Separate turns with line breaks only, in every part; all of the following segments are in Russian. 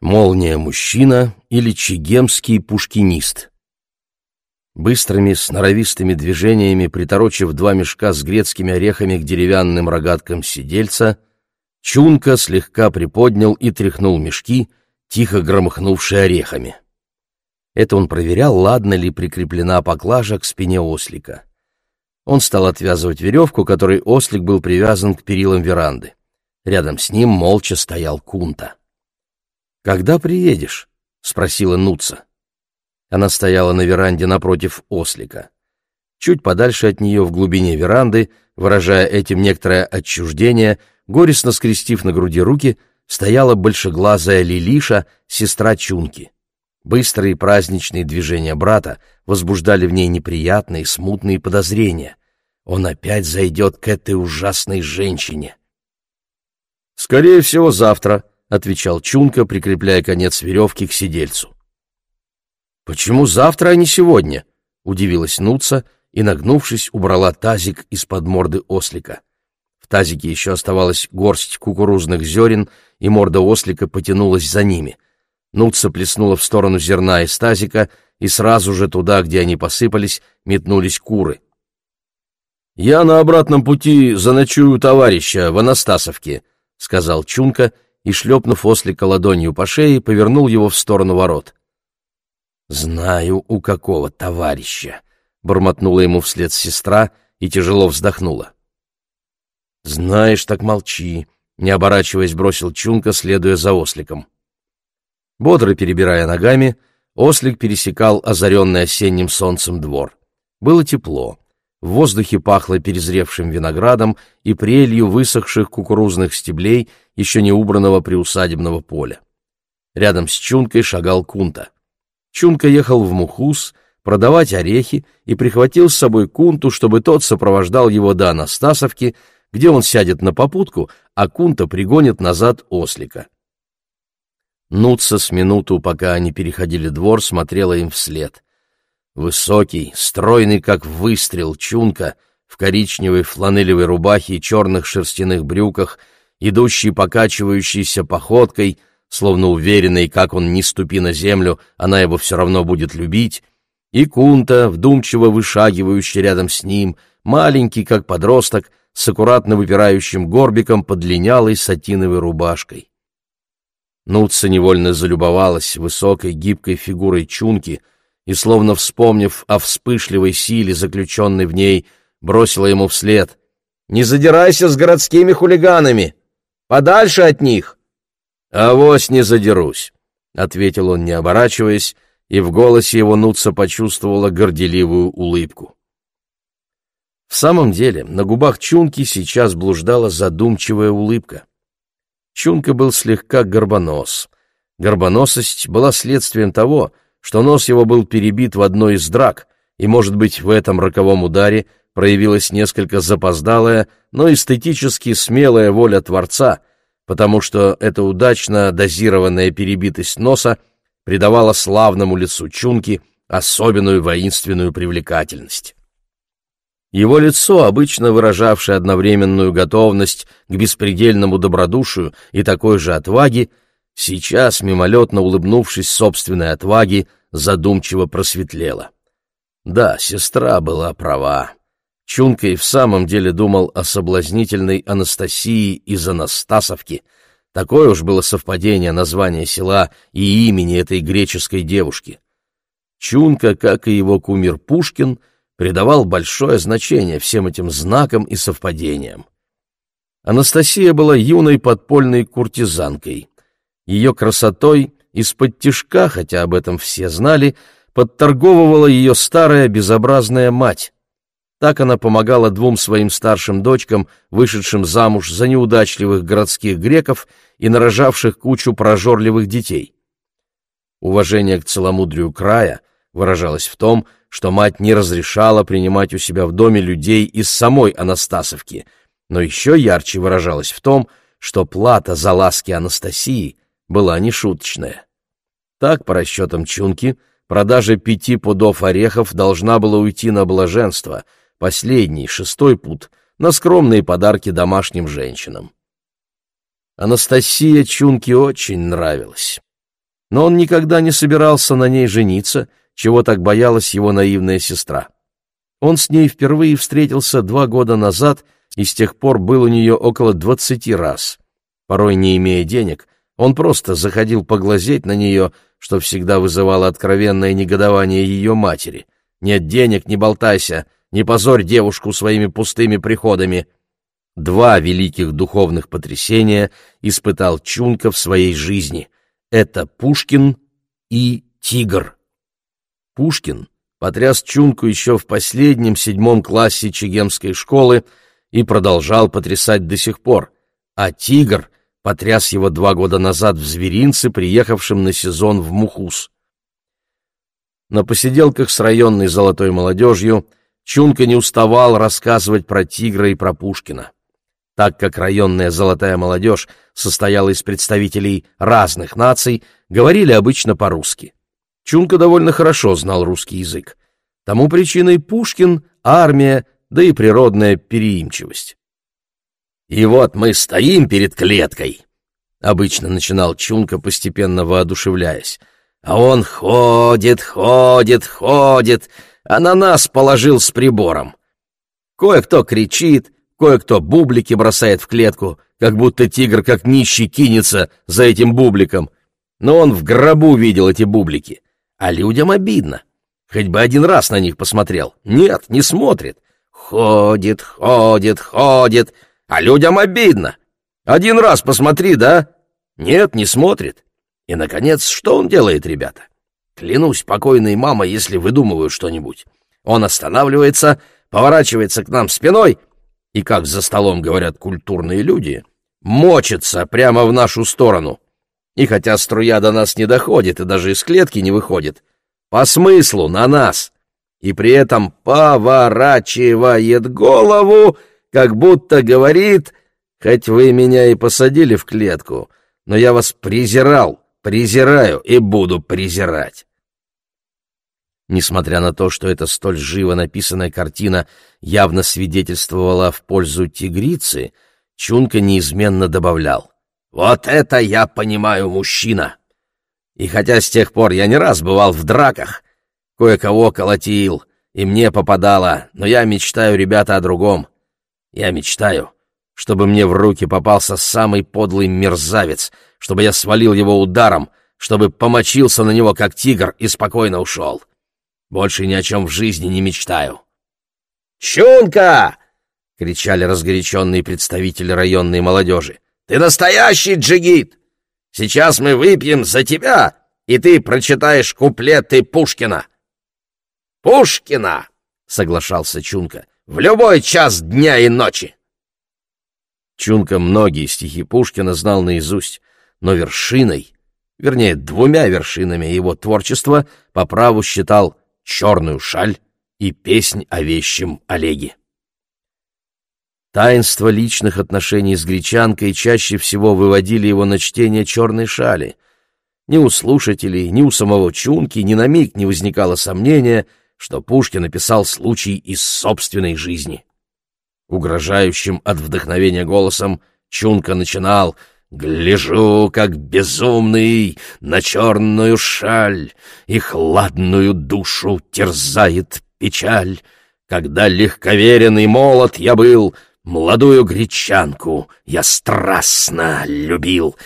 Молния-мужчина или чегемский пушкинист. Быстрыми, сноровистыми движениями, приторочив два мешка с грецкими орехами к деревянным рогаткам сидельца, Чунка слегка приподнял и тряхнул мешки, тихо громыхнувшие орехами. Это он проверял, ладно ли прикреплена поклажа к спине ослика. Он стал отвязывать веревку, которой ослик был привязан к перилам веранды. Рядом с ним молча стоял Кунта. «Когда приедешь?» — спросила Нуца. Она стояла на веранде напротив ослика. Чуть подальше от нее, в глубине веранды, выражая этим некоторое отчуждение, горестно скрестив на груди руки, стояла большеглазая Лилиша, сестра Чунки. Быстрые праздничные движения брата возбуждали в ней неприятные, смутные подозрения. Он опять зайдет к этой ужасной женщине. «Скорее всего, завтра», — отвечал Чунка, прикрепляя конец веревки к сидельцу. «Почему завтра, а не сегодня?» — удивилась Нуца и, нагнувшись, убрала тазик из-под морды ослика. В тазике еще оставалась горсть кукурузных зерен, и морда ослика потянулась за ними. Нуца плеснула в сторону зерна из тазика, и сразу же туда, где они посыпались, метнулись куры. «Я на обратном пути заночую товарища в Анастасовке», — сказал Чунка и, шлепнув ослика ладонью по шее, повернул его в сторону ворот. «Знаю, у какого товарища», — бормотнула ему вслед сестра и тяжело вздохнула. «Знаешь, так молчи», — не оборачиваясь, бросил Чунка, следуя за осликом. Бодро перебирая ногами, ослик пересекал озаренный осенним солнцем двор. Было тепло. В воздухе пахло перезревшим виноградом и прелью высохших кукурузных стеблей еще не убранного приусадебного поля. Рядом с Чункой шагал Кунта. Чунка ехал в Мухус продавать орехи и прихватил с собой Кунту, чтобы тот сопровождал его до Анастасовки, где он сядет на попутку, а Кунта пригонит назад ослика. Нутса с минуту, пока они переходили двор, смотрела им вслед. Высокий, стройный, как выстрел, Чунка в коричневой фланелевой рубахе и черных шерстяных брюках, идущий покачивающейся походкой — словно уверенный, как он не ступи на землю, она его все равно будет любить, и Кунта, вдумчиво вышагивающий рядом с ним, маленький, как подросток, с аккуратно выпирающим горбиком под линялой сатиновой рубашкой. Нутса невольно залюбовалась высокой гибкой фигурой Чунки и, словно вспомнив о вспышливой силе, заключенной в ней, бросила ему вслед. «Не задирайся с городскими хулиганами! Подальше от них!» «Авось не задерусь», — ответил он, не оборачиваясь, и в голосе его Нутса почувствовала горделивую улыбку. В самом деле, на губах Чунки сейчас блуждала задумчивая улыбка. Чунка был слегка горбонос. Горбоносость была следствием того, что нос его был перебит в одной из драк, и, может быть, в этом роковом ударе проявилась несколько запоздалая, но эстетически смелая воля Творца — потому что эта удачно дозированная перебитость носа придавала славному лицу Чунки особенную воинственную привлекательность. Его лицо, обычно выражавшее одновременную готовность к беспредельному добродушию и такой же отваге, сейчас, мимолетно улыбнувшись собственной отваге, задумчиво просветлело. Да, сестра была права. Чунка и в самом деле думал о соблазнительной Анастасии из Анастасовки. Такое уж было совпадение названия села и имени этой греческой девушки. Чунка, как и его кумир Пушкин, придавал большое значение всем этим знакам и совпадениям. Анастасия была юной подпольной куртизанкой. Ее красотой из-под тишка, хотя об этом все знали, подторговывала ее старая безобразная мать. Так она помогала двум своим старшим дочкам, вышедшим замуж за неудачливых городских греков и нарожавших кучу прожорливых детей. Уважение к целомудрию края выражалось в том, что мать не разрешала принимать у себя в доме людей из самой Анастасовки, но еще ярче выражалось в том, что плата за ласки Анастасии была нешуточная. Так, по расчетам Чунки, продажа пяти пудов орехов должна была уйти на блаженство — Последний, шестой путь, на скромные подарки домашним женщинам. Анастасия Чунке очень нравилась. но он никогда не собирался на ней жениться, чего так боялась его наивная сестра. Он с ней впервые встретился два года назад и с тех пор был у нее около двадцати раз. Порой, не имея денег, он просто заходил поглазеть на нее, что всегда вызывало откровенное негодование ее матери. «Нет денег, не болтайся, не позорь девушку своими пустыми приходами». Два великих духовных потрясения испытал Чунка в своей жизни. Это Пушкин и Тигр. Пушкин потряс Чунку еще в последнем седьмом классе Чегемской школы и продолжал потрясать до сих пор, а Тигр потряс его два года назад в зверинце, приехавшем на сезон в Мухус. На посиделках с районной золотой молодежью Чунка не уставал рассказывать про Тигра и про Пушкина. Так как районная золотая молодежь состояла из представителей разных наций, говорили обычно по-русски. Чунка довольно хорошо знал русский язык. Тому причиной Пушкин, армия, да и природная переимчивость. «И вот мы стоим перед клеткой», — обычно начинал Чунка, постепенно воодушевляясь. «А он ходит, ходит, ходит, а на нас положил с прибором. Кое-кто кричит, кое-кто бублики бросает в клетку, как будто тигр как нищий кинется за этим бубликом. Но он в гробу видел эти бублики. А людям обидно. Хоть бы один раз на них посмотрел. Нет, не смотрит. Ходит, ходит, ходит, а людям обидно. Один раз посмотри, да? Нет, не смотрит. И, наконец, что он делает, ребята? Клянусь покойной мамой, если выдумываю что-нибудь. Он останавливается, поворачивается к нам спиной и, как за столом говорят культурные люди, мочится прямо в нашу сторону. И хотя струя до нас не доходит и даже из клетки не выходит, по смыслу на нас, и при этом поворачивает голову как будто говорит, хоть вы меня и посадили в клетку, но я вас презирал, презираю и буду презирать. Несмотря на то, что эта столь живо написанная картина явно свидетельствовала в пользу тигрицы, Чунка неизменно добавлял «Вот это я понимаю, мужчина!» И хотя с тех пор я не раз бывал в драках, кое-кого колотил, и мне попадало, но я мечтаю, ребята, о другом. Я мечтаю, чтобы мне в руки попался самый подлый мерзавец, чтобы я свалил его ударом, чтобы помочился на него, как тигр, и спокойно ушел. Больше ни о чем в жизни не мечтаю. «Чунка!» — кричали разгоряченные представители районной молодежи. «Ты настоящий джигит! Сейчас мы выпьем за тебя, и ты прочитаешь куплеты Пушкина!» «Пушкина!» — соглашался Чунка в любой час дня и ночи. Чунка многие стихи Пушкина знал наизусть, но вершиной, вернее, двумя вершинами его творчества по праву считал «Черную шаль» и «Песнь о вещем Олеге». Таинство личных отношений с гречанкой чаще всего выводили его на чтение «Черной шали». Ни у слушателей, ни у самого Чунки ни на миг не возникало сомнения — что Пушкин написал случай из собственной жизни. Угрожающим от вдохновения голосом Чунка начинал «Гляжу, как безумный, на черную шаль, и хладную душу терзает печаль. Когда легковеренный молод я был, молодую гречанку я страстно любил».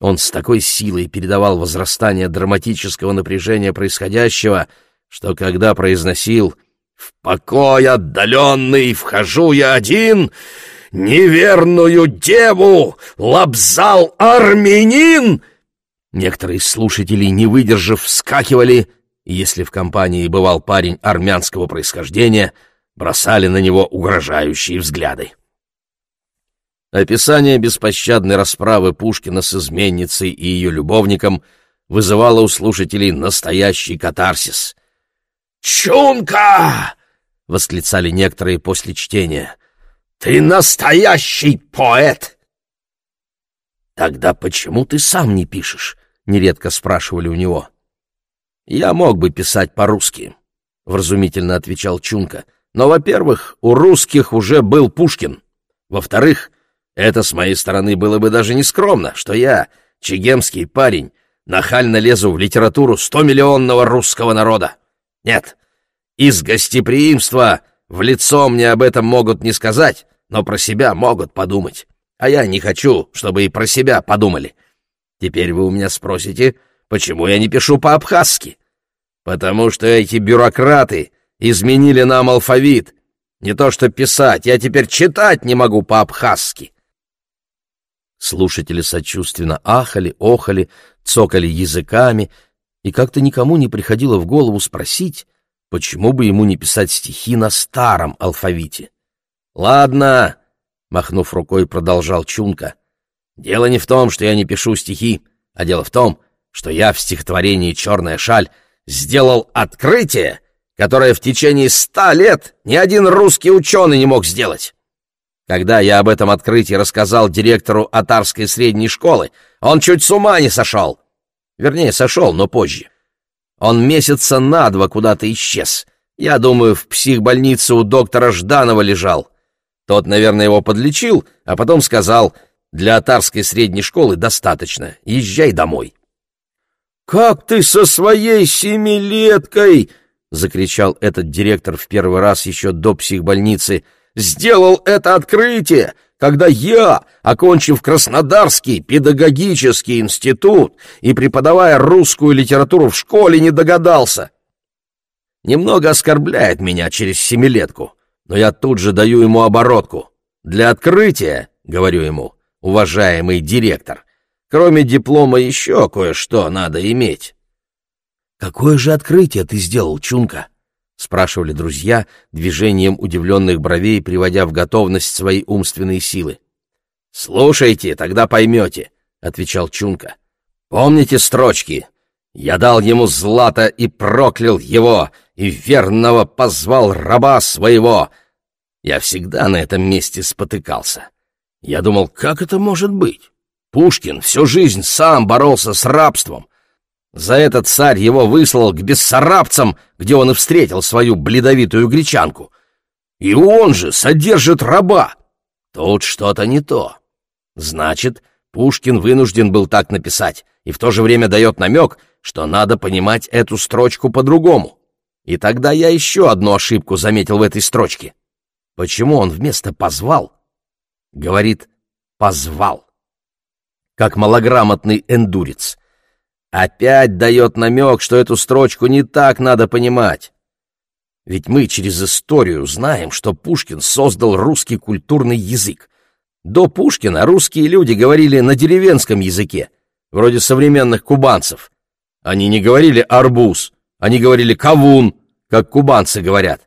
Он с такой силой передавал возрастание драматического напряжения происходящего — что когда произносил «В покой отдаленный вхожу я один», «Неверную деву лобзал армянин!» Некоторые слушатели, не выдержав, вскакивали, и если в компании бывал парень армянского происхождения, бросали на него угрожающие взгляды. Описание беспощадной расправы Пушкина с изменницей и ее любовником вызывало у слушателей настоящий катарсис. «Чунка!» — восклицали некоторые после чтения. «Ты настоящий поэт!» «Тогда почему ты сам не пишешь?» — нередко спрашивали у него. «Я мог бы писать по-русски», — вразумительно отвечал Чунка. «Но, во-первых, у русских уже был Пушкин. Во-вторых, это с моей стороны было бы даже нескромно, что я, чегемский парень, нахально лезу в литературу стомиллионного русского народа. Нет, из гостеприимства в лицо мне об этом могут не сказать, но про себя могут подумать. А я не хочу, чтобы и про себя подумали. Теперь вы у меня спросите, почему я не пишу по-абхазски? Потому что эти бюрократы изменили нам алфавит. Не то что писать, я теперь читать не могу по-абхазски. Слушатели сочувственно ахали, охали, цокали языками, и как-то никому не приходило в голову спросить, почему бы ему не писать стихи на старом алфавите. «Ладно», — махнув рукой, продолжал Чунка, — «дело не в том, что я не пишу стихи, а дело в том, что я в стихотворении «Черная шаль» сделал открытие, которое в течение ста лет ни один русский ученый не мог сделать. Когда я об этом открытии рассказал директору Атарской средней школы, он чуть с ума не сошел. Вернее, сошел, но позже. Он месяца на два куда-то исчез. Я думаю, в психбольнице у доктора Жданова лежал. Тот, наверное, его подлечил, а потом сказал, для Атарской средней школы достаточно, езжай домой. «Как ты со своей семилеткой!» — закричал этот директор в первый раз еще до психбольницы — сделал это открытие, когда я, окончив Краснодарский педагогический институт и преподавая русскую литературу в школе, не догадался. Немного оскорбляет меня через семилетку, но я тут же даю ему оборотку. Для открытия, говорю ему, уважаемый директор, кроме диплома еще кое-что надо иметь. Какое же открытие ты сделал, Чунка? — спрашивали друзья, движением удивленных бровей, приводя в готовность свои умственные силы. «Слушайте, тогда поймете», — отвечал Чунка. «Помните строчки? Я дал ему злато и проклял его, и верного позвал раба своего». Я всегда на этом месте спотыкался. Я думал, как это может быть? Пушкин всю жизнь сам боролся с рабством, за этот царь его выслал к бессарабцам, где он и встретил свою бледовитую гречанку. И он же содержит раба. Тут что-то не то. Значит, Пушкин вынужден был так написать, и в то же время дает намек, что надо понимать эту строчку по-другому. И тогда я еще одну ошибку заметил в этой строчке. Почему он вместо «позвал» говорит «позвал»? Как малограмотный эндурец. Опять дает намек, что эту строчку не так надо понимать. Ведь мы через историю знаем, что Пушкин создал русский культурный язык. До Пушкина русские люди говорили на деревенском языке, вроде современных кубанцев. Они не говорили «арбуз», они говорили «кавун», как кубанцы говорят.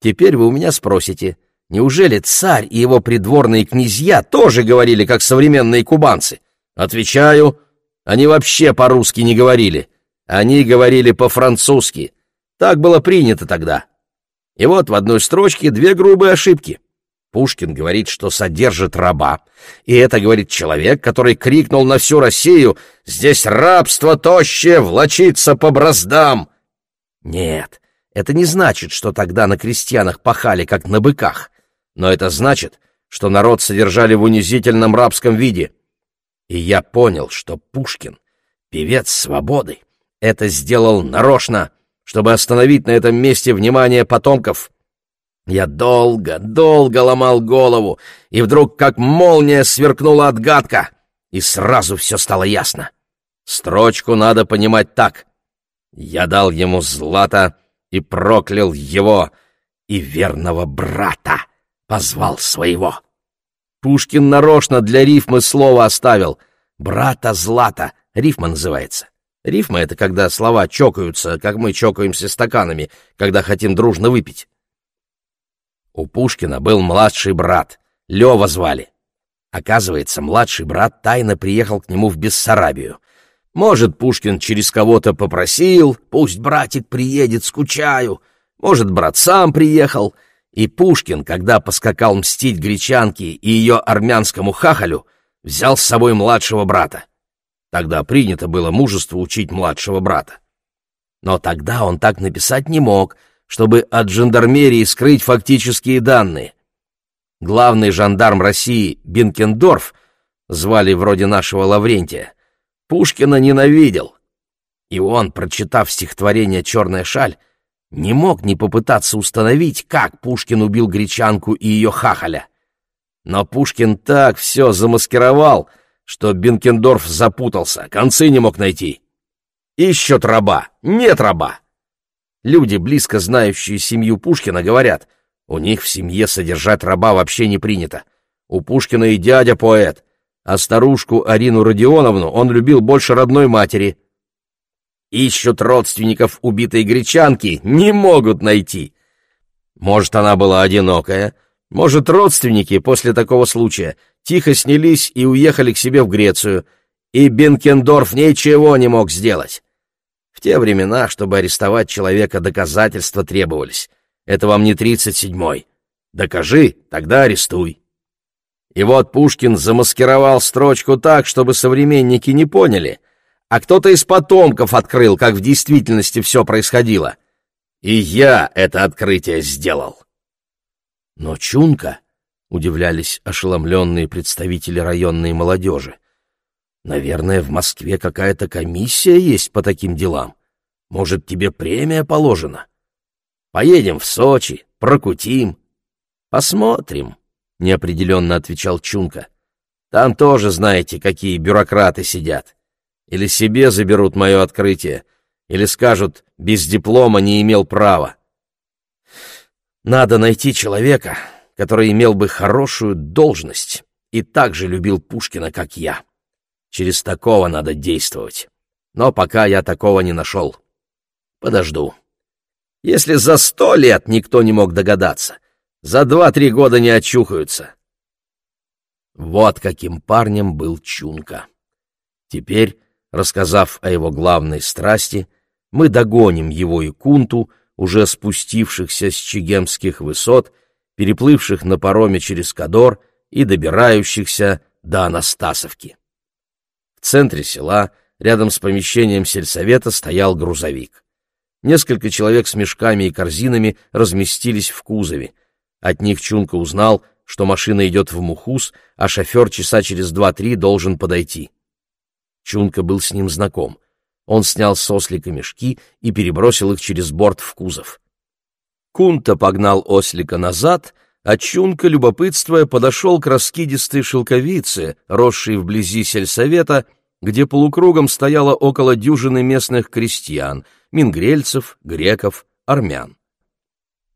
Теперь вы у меня спросите, неужели царь и его придворные князья тоже говорили, как современные кубанцы? Отвечаю – они вообще по-русски не говорили. Они говорили по-французски. Так было принято тогда. И вот в одной строчке две грубые ошибки. Пушкин говорит, что содержит раба. И это говорит человек, который крикнул на всю Россию «Здесь рабство тощее влочится по браздам!» Нет, это не значит, что тогда на крестьянах пахали, как на быках. Но это значит, что народ содержали в унизительном рабском виде — и я понял, что Пушкин, певец свободы, это сделал нарочно, чтобы остановить на этом месте внимание потомков. Я долго, долго ломал голову, и вдруг, как молния, сверкнула отгадка, и сразу все стало ясно. Строчку надо понимать так. Я дал ему злато и проклял его, и верного брата позвал своего. Пушкин нарочно для рифмы слово оставил. «Брата Злата» — рифма называется. Рифма — это когда слова чокаются, как мы чокаемся стаканами, когда хотим дружно выпить. У Пушкина был младший брат, Лева звали. Оказывается, младший брат тайно приехал к нему в Бессарабию. Может, Пушкин через кого-то попросил, пусть братик приедет, скучаю. Может, брат сам приехал — и Пушкин, когда поскакал мстить гречанке и ее армянскому хахалю, взял с собой младшего брата. Тогда принято было мужество учить младшего брата. Но тогда он так написать не мог, чтобы от жандармерии скрыть фактические данные. Главный жандарм России Бенкендорф, звали вроде нашего Лаврентия, Пушкина ненавидел. И он, прочитав стихотворение «Черная шаль», не мог не попытаться установить, как Пушкин убил гречанку и ее хахаля. Но Пушкин так все замаскировал, что Бенкендорф запутался, концы не мог найти. Ищут раба, нет раба. Люди, близко знающие семью Пушкина, говорят, у них в семье содержать раба вообще не принято. У Пушкина и дядя поэт, а старушку Арину Родионовну он любил больше родной матери. Ищут родственников убитой гречанки, не могут найти. Может, она была одинокая, может, родственники после такого случая тихо снялись и уехали к себе в Грецию, и Бенкендорф ничего не мог сделать. В те времена, чтобы арестовать человека, доказательства требовались. Это вам не тридцать седьмой. Докажи, тогда арестуй. И вот Пушкин замаскировал строчку так, чтобы современники не поняли, а кто-то из потомков открыл, как в действительности все происходило. И я это открытие сделал. Но Чунка, удивлялись ошеломленные представители районной молодежи, наверное, в Москве какая-то комиссия есть по таким делам. Может, тебе премия положена? Поедем в Сочи, прокутим. Посмотрим неопределенно отвечал Чунка. Там тоже, знаете, какие бюрократы сидят. Или себе заберут мое открытие, или скажут, без диплома не имел права. Надо найти человека, который имел бы хорошую должность и так же любил Пушкина, как я. Через такого надо действовать. Но пока я такого не нашел. Подожду. Если за сто лет никто не мог догадаться — за два-три года не очухаются. Вот каким парнем был Чунка. Теперь, рассказав о его главной страсти, мы догоним его и Кунту, уже спустившихся с чегемских высот, переплывших на пароме через Кадор и добирающихся до Анастасовки. В центре села, рядом с помещением сельсовета, стоял грузовик. Несколько человек с мешками и корзинами разместились в кузове. От них Чунка узнал, что машина идет в Мухус, а шофер часа через два-три должен подойти. Чунка был с ним знаком. Он снял с ослика мешки и перебросил их через борт в кузов. Кунта погнал ослика назад, а Чунка, любопытствуя, подошел к раскидистой шелковице, росшей вблизи сельсовета, где полукругом стояло около дюжины местных крестьян, мингрельцев, греков, армян.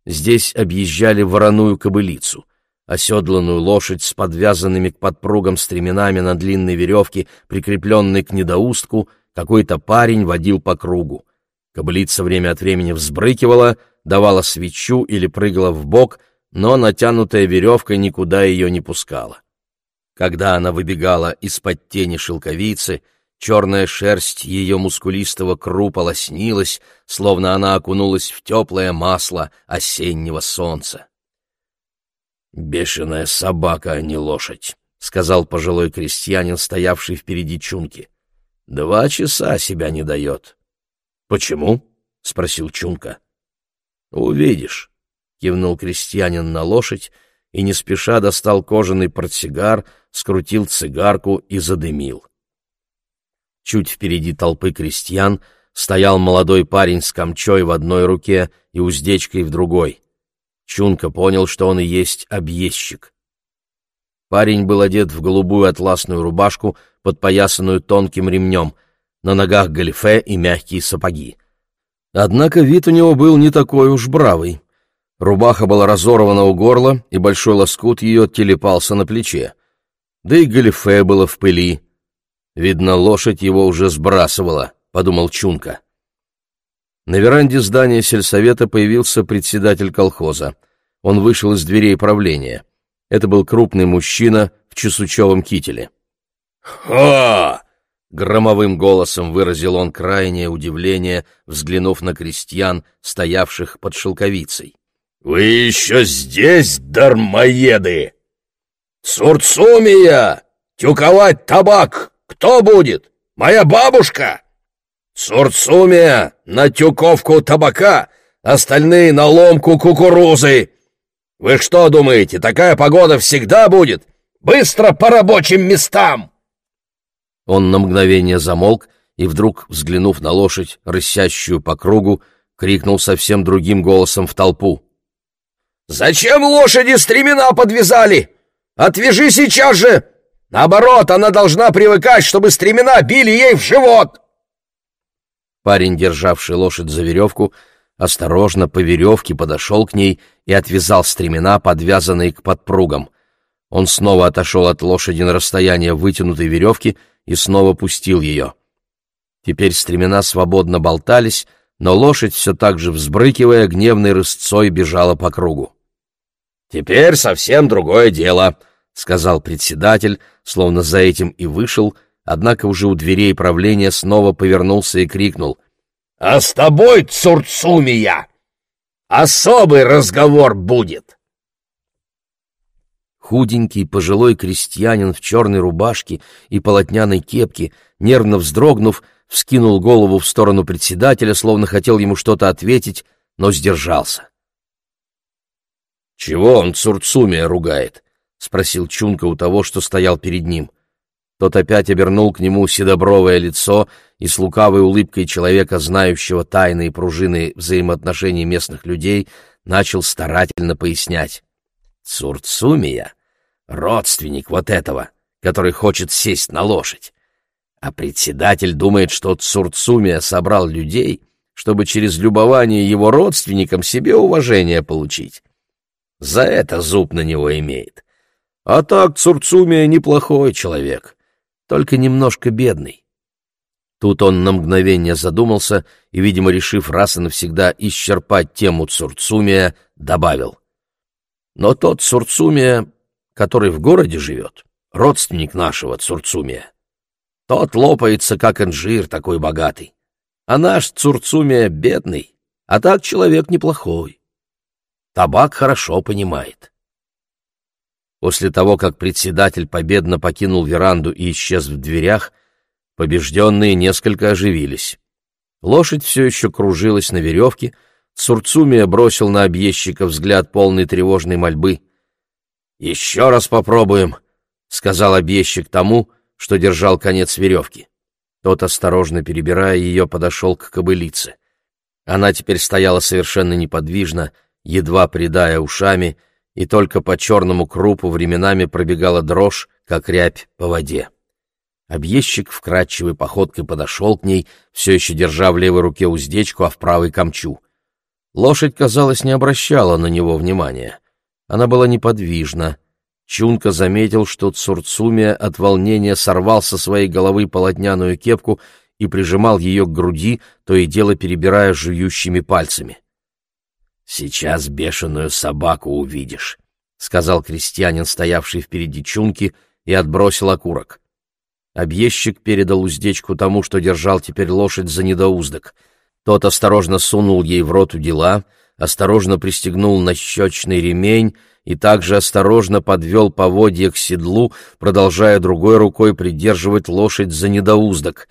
Здесь объезжали вороную кобылицу. Оседланную лошадь с подвязанными к подпругам стременами на длинной веревке, прикрепленной к недоустку, какой-то парень водил по кругу. Кобылица время от времени взбрыкивала, давала свечу или прыгала в бок, но натянутая веревка никуда ее не пускала. Когда она выбегала из-под тени шелковицы, Черная шерсть ее мускулистого крупа лоснилась, словно она окунулась в теплое масло осеннего солнца. «Бешеная собака, а не лошадь», — сказал пожилой крестьянин, стоявший впереди Чунки. «Два часа себя не дает». «Почему?» — спросил Чунка. «Увидишь», — кивнул крестьянин на лошадь и не спеша достал кожаный портсигар, скрутил цигарку и задымил. Чуть впереди толпы крестьян стоял молодой парень с камчой в одной руке и уздечкой в другой. Чунка понял, что он и есть объездчик. Парень был одет в голубую атласную рубашку, подпоясанную тонким ремнем, на ногах галифе и мягкие сапоги. Однако вид у него был не такой уж бравый. Рубаха была разорвана у горла, и большой лоскут ее телепался на плече. Да и галифе было в пыли, Видно, лошадь его уже сбрасывала, подумал Чунка. На веранде здания сельсовета появился председатель колхоза. Он вышел из дверей правления. Это был крупный мужчина в чесучевом кителе. «Ха!» — громовым голосом выразил он крайнее удивление, взглянув на крестьян, стоявших под шелковицей. «Вы еще здесь, дармоеды! Цурцумия! Тюковать табак! Кто будет? Моя бабушка? Сурцумия на тюковку табака, остальные на ломку кукурузы. Вы что думаете, такая погода всегда будет? Быстро по рабочим местам!» Он на мгновение замолк и вдруг, взглянув на лошадь, рысящую по кругу, крикнул совсем другим голосом в толпу. «Зачем лошади стремена подвязали? Отвяжи сейчас же! Наоборот, она должна привыкать, чтобы стремена били ей в живот!» Парень, державший лошадь за веревку, осторожно по веревке подошел к ней и отвязал стремена, подвязанные к подпругам. Он снова отошел от лошади на расстояние вытянутой веревки и снова пустил ее. Теперь стремена свободно болтались, но лошадь, все так же взбрыкивая, гневной рысцой бежала по кругу. «Теперь совсем другое дело», — сказал председатель, словно за этим и вышел, однако уже у дверей правления снова повернулся и крикнул. «А с тобой, Цурцумия, особый разговор будет!» Худенький пожилой крестьянин в черной рубашке и полотняной кепке, нервно вздрогнув, вскинул голову в сторону председателя, словно хотел ему что-то ответить, но сдержался. «Чего он Цурцумия ругает?» — спросил Чунка у того, что стоял перед ним. Тот опять обернул к нему седобровое лицо и с лукавой улыбкой человека, знающего тайные пружины взаимоотношений местных людей, начал старательно пояснять. «Цурцумия — родственник вот этого, который хочет сесть на лошадь. А председатель думает, что Цурцумия собрал людей, чтобы через любование его родственникам себе уважение получить. За это зуб на него имеет. А так Цурцумия неплохой человек, только немножко бедный. Тут он на мгновение задумался и, видимо, решив раз и навсегда исчерпать тему Цурцумия, добавил. Но тот Цурцумия, который в городе живет, родственник нашего Цурцумия, тот лопается, как инжир, такой богатый. А наш Цурцумия бедный, а так человек неплохой. Табак хорошо понимает. После того, как председатель победно покинул веранду и исчез в дверях, побежденные несколько оживились. Лошадь все еще кружилась на веревке, Цурцумия бросил на объездчика взгляд полный тревожной мольбы. «Еще раз попробуем», — сказал объездчик тому, что держал конец веревки. Тот, осторожно перебирая ее, подошел к кобылице. Она теперь стояла совершенно неподвижно, едва придая ушами, и только по черному крупу временами пробегала дрожь, как рябь по воде. Объездчик вкрадчивой походкой подошел к ней, все еще держа в левой руке уздечку, а в правой камчу. Лошадь, казалось, не обращала на него внимания. Она была неподвижна. Чунка заметил, что Цурцумия от волнения сорвал со своей головы полотняную кепку и прижимал ее к груди, то и дело перебирая жующими пальцами. «Сейчас бешеную собаку увидишь», — сказал крестьянин, стоявший впереди чунки, и отбросил окурок. Объездчик передал уздечку тому, что держал теперь лошадь за недоуздок. Тот осторожно сунул ей в рот удила, осторожно пристегнул на щечный ремень и также осторожно подвел поводья к седлу, продолжая другой рукой придерживать лошадь за недоуздок.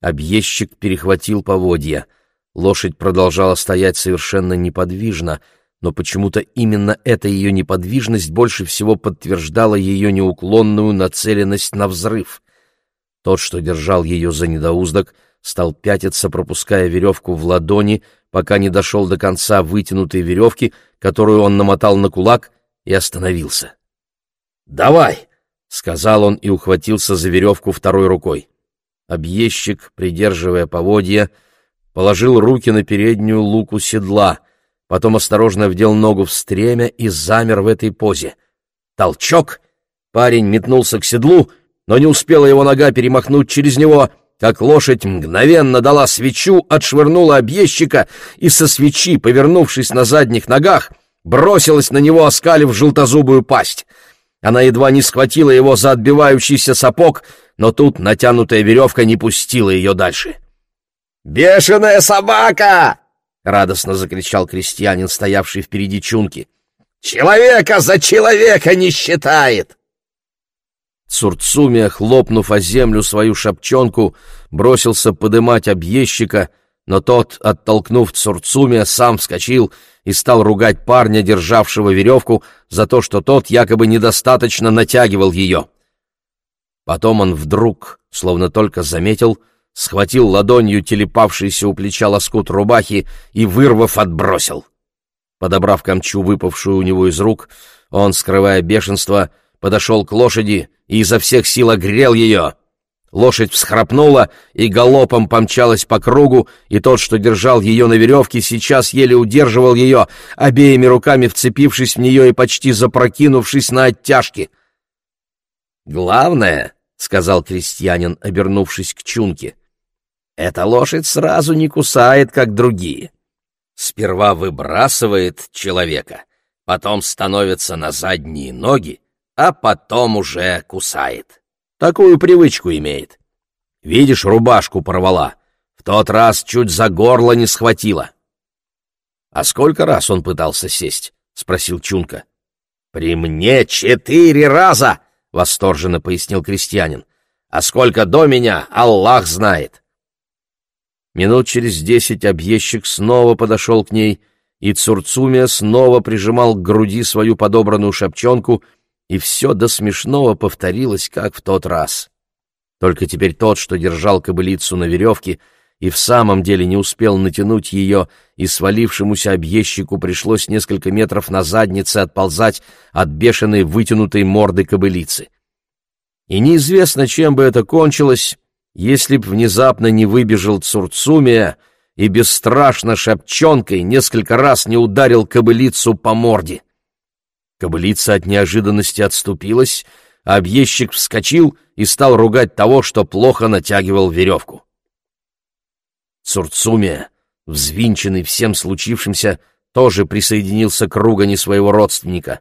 Объездчик перехватил поводья — Лошадь продолжала стоять совершенно неподвижно, но почему-то именно эта ее неподвижность больше всего подтверждала ее неуклонную нацеленность на взрыв. Тот, что держал ее за недоуздок, стал пятиться, пропуская веревку в ладони, пока не дошел до конца вытянутой веревки, которую он намотал на кулак, и остановился. «Давай!» — сказал он и ухватился за веревку второй рукой. Объездчик, придерживая поводья, — положил руки на переднюю луку седла, потом осторожно вдел ногу в стремя и замер в этой позе. Толчок! Парень метнулся к седлу, но не успела его нога перемахнуть через него, как лошадь мгновенно дала свечу, отшвырнула объездчика и со свечи, повернувшись на задних ногах, бросилась на него, оскалив желтозубую пасть. Она едва не схватила его за отбивающийся сапог, но тут натянутая веревка не пустила ее дальше. «Бешеная собака!» — радостно закричал крестьянин, стоявший впереди чунки. «Человека за человека не считает!» Цурцумия, хлопнув о землю свою шапчонку, бросился подымать объездчика, но тот, оттолкнув Цурцумия, сам вскочил и стал ругать парня, державшего веревку, за то, что тот якобы недостаточно натягивал ее. Потом он вдруг, словно только заметил, схватил ладонью телепавшийся у плеча лоскут рубахи и, вырвав, отбросил. Подобрав камчу, выпавшую у него из рук, он, скрывая бешенство, подошел к лошади и изо всех сил огрел ее. Лошадь всхрапнула и галопом помчалась по кругу, и тот, что держал ее на веревке, сейчас еле удерживал ее, обеими руками вцепившись в нее и почти запрокинувшись на оттяжки. «Главное, — сказал крестьянин, обернувшись к чунке, — эта лошадь сразу не кусает, как другие. Сперва выбрасывает человека, потом становится на задние ноги, а потом уже кусает». Такую привычку имеет. Видишь, рубашку порвала. В тот раз чуть за горло не схватила. — А сколько раз он пытался сесть? — спросил Чунка. — При мне четыре раза! — восторженно пояснил крестьянин. — А сколько до меня, Аллах знает. Минут через десять объездчик снова подошел к ней, и Цурцумия снова прижимал к груди свою подобранную шапчонку — и все до смешного повторилось, как в тот раз. Только теперь тот, что держал кобылицу на веревке, и в самом деле не успел натянуть ее, и свалившемуся объездчику пришлось несколько метров на заднице отползать от бешеной вытянутой морды кобылицы. И неизвестно, чем бы это кончилось, если б внезапно не выбежал Цурцумия и бесстрашно шапчонкой несколько раз не ударил кобылицу по морде. Кобылица от неожиданности отступилась, а объездчик вскочил и стал ругать того, что плохо натягивал веревку. Цурцумия, взвинченный всем случившимся, тоже присоединился к ругани своего родственника.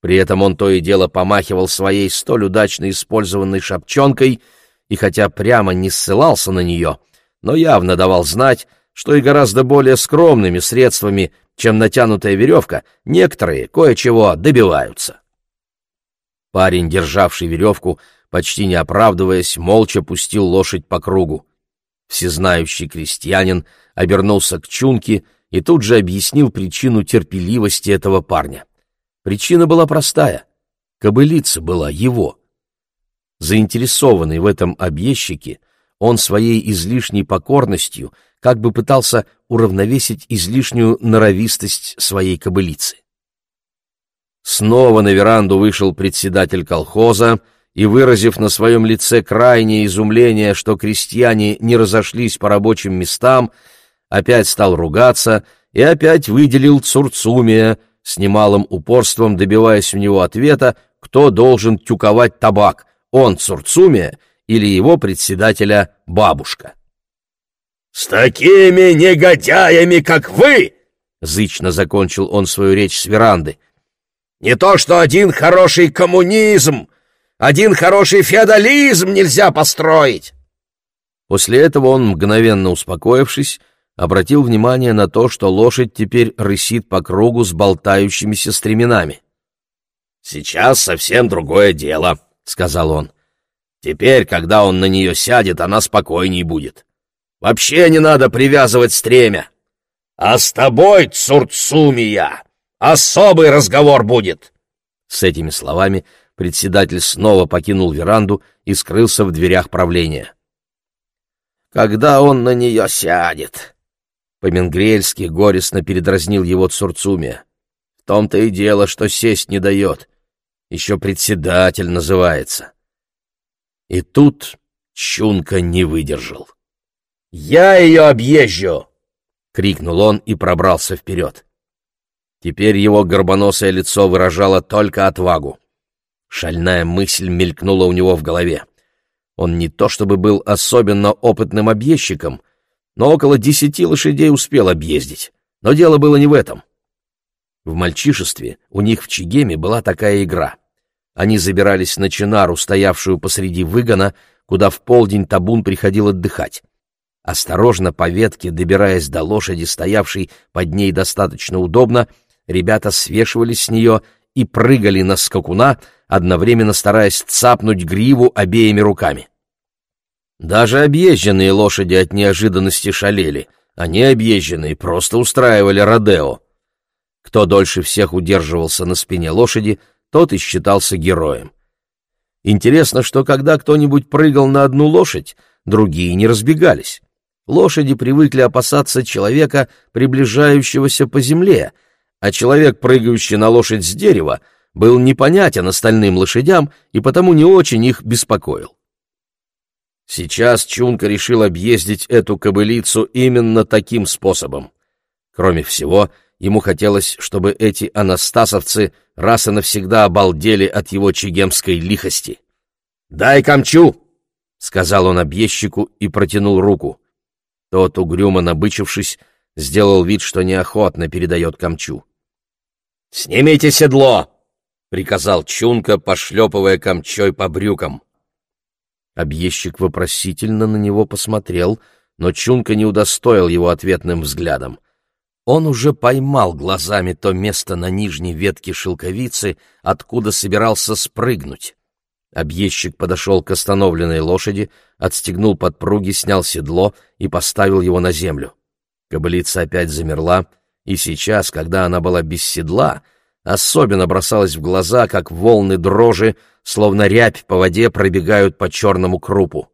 При этом он то и дело помахивал своей столь удачно использованной шапчонкой и хотя прямо не ссылался на нее, но явно давал знать, что и гораздо более скромными средствами — чем натянутая веревка, некоторые кое-чего добиваются. Парень, державший веревку, почти не оправдываясь, молча пустил лошадь по кругу. Всезнающий крестьянин обернулся к Чунке и тут же объяснил причину терпеливости этого парня. Причина была простая. Кобылица была его. Заинтересованный в этом объездчике, он своей излишней покорностью как бы пытался уравновесить излишнюю норовистость своей кобылицы. Снова на веранду вышел председатель колхоза и, выразив на своем лице крайнее изумление, что крестьяне не разошлись по рабочим местам, опять стал ругаться и опять выделил Цурцумия, с немалым упорством добиваясь у него ответа, кто должен тюковать табак, он Цурцумия или его председателя бабушка.
«С такими негодяями, как вы!» — зычно закончил он свою речь с веранды. «Не то что один хороший коммунизм, один хороший феодализм нельзя построить!»
После этого он, мгновенно успокоившись, обратил внимание на то, что лошадь теперь рысит по кругу с болтающимися стременами.
«Сейчас совсем другое дело», — сказал он. «Теперь, когда он на нее сядет, она спокойней будет. Вообще не надо привязывать стремя. А с тобой, Цурцумия, особый разговор будет.
С этими словами председатель снова покинул веранду и скрылся в дверях правления.
Когда он на нее сядет?
По-менгрельски горестно передразнил его Цурцумия. В том-то и дело, что сесть не дает. Еще председатель называется. И тут Чунка не выдержал.
«Я ее объезжу!»
— крикнул он и пробрался вперед. Теперь его горбоносое лицо выражало только отвагу. Шальная мысль мелькнула у него в голове. Он не то чтобы был особенно опытным объездчиком, но около десяти лошадей успел объездить. Но дело было не в этом. В мальчишестве у них в Чигеме была такая игра. Они забирались на чинару, стоявшую посреди выгона, куда в полдень табун приходил отдыхать. Осторожно по ветке, добираясь до лошади, стоявшей под ней достаточно удобно, ребята свешивались с нее и прыгали на скакуна, одновременно стараясь цапнуть гриву обеими руками. Даже объезженные лошади от неожиданности шалели, а необъезженные просто устраивали родео. Кто дольше всех удерживался на спине лошади, тот и считался героем. Интересно, что когда кто-нибудь прыгал на одну лошадь, другие не разбегались. Лошади привыкли опасаться человека, приближающегося по земле, а человек, прыгающий на лошадь с дерева, был непонятен остальным лошадям и потому не очень их беспокоил. Сейчас Чунка решил объездить эту кобылицу именно таким способом. Кроме всего, ему хотелось, чтобы эти анастасовцы раз и навсегда обалдели от его чегемской лихости. «Дай камчу!» — сказал он объездчику и протянул руку. Тот, угрюмо набычившись, сделал вид, что неохотно передает камчу. «Снимите седло!» — приказал Чунка, пошлепывая камчой по брюкам. Объездчик вопросительно на него посмотрел, но Чунка не удостоил его ответным взглядом. Он уже поймал глазами то место на нижней ветке шелковицы, откуда собирался спрыгнуть. Объездчик подошел к остановленной лошади, отстегнул подпруги, снял седло и поставил его на землю. Кобылица опять замерла, и сейчас, когда она была без седла, особенно бросалась в глаза, как волны дрожи, словно рябь по воде пробегают по черному крупу.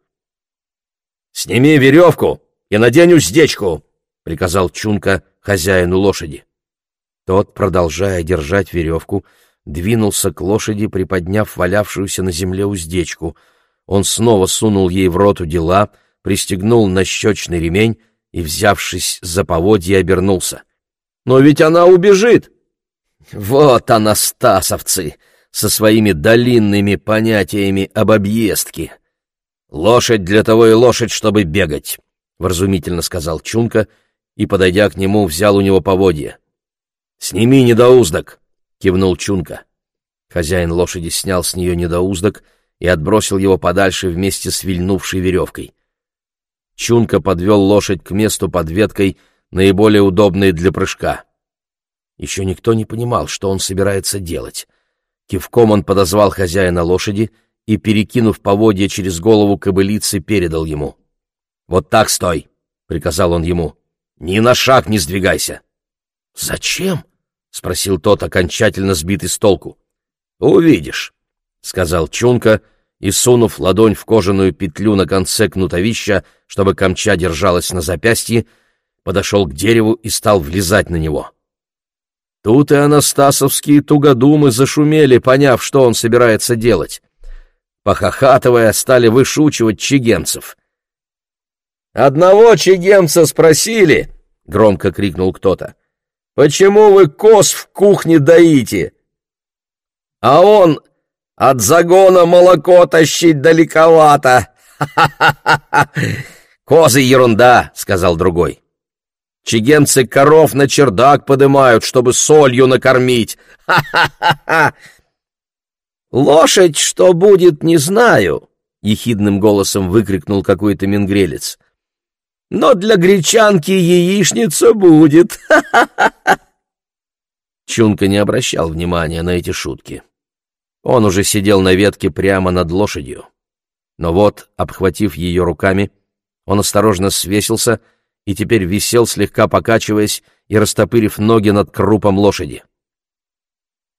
«Сними веревку и надень уздечку!» — приказал Чунка хозяину лошади. Тот, продолжая держать веревку, двинулся к лошади, приподняв валявшуюся на земле уздечку. Он снова сунул ей в рот дела, пристегнул на щечный ремень и, взявшись за поводье, обернулся. «Но ведь она убежит!» «Вот анастасовцы!» со своими долинными понятиями об объездке. «Лошадь для того и лошадь, чтобы бегать», — вразумительно сказал Чунка и, подойдя к нему, взял у него поводья. «Сними недоуздок», — кивнул Чунка. Хозяин лошади снял с нее недоуздок и отбросил его подальше вместе с вильнувшей веревкой. Чунка подвел лошадь к месту под веткой, наиболее удобной для прыжка. Еще никто не понимал, что он собирается делать — Кивком он подозвал хозяина лошади и, перекинув поводья через голову кобылицы, передал ему. «Вот так стой!» — приказал он ему. «Ни на шаг не сдвигайся!» «Зачем?» — спросил тот, окончательно сбитый с толку. «Увидишь», — сказал Чунка, и, сунув ладонь в кожаную петлю на конце кнутовища, чтобы камча держалась на запястье, подошел к дереву и стал влезать на него. Тут и анастасовские тугодумы зашумели, поняв, что он собирается делать. Похохатывая, стали вышучивать чигенцев. «Одного чигенца спросили!» — громко крикнул кто-то. «Почему вы коз в кухне доите?» «А он от загона молоко тащить далековато!» «Козы ерунда!» — сказал другой. Чигенцы коров на чердак подымают, чтобы солью накормить. Ха-ха-ха-ха! Лошадь что будет, не знаю, — ехидным голосом выкрикнул какой-то менгрелец. Но для гречанки яичница будет. Чунка не обращал внимания на эти шутки. Он уже сидел на ветке прямо над лошадью. Но вот, обхватив ее руками, он осторожно свесился — и теперь висел, слегка покачиваясь и растопырив ноги над крупом лошади.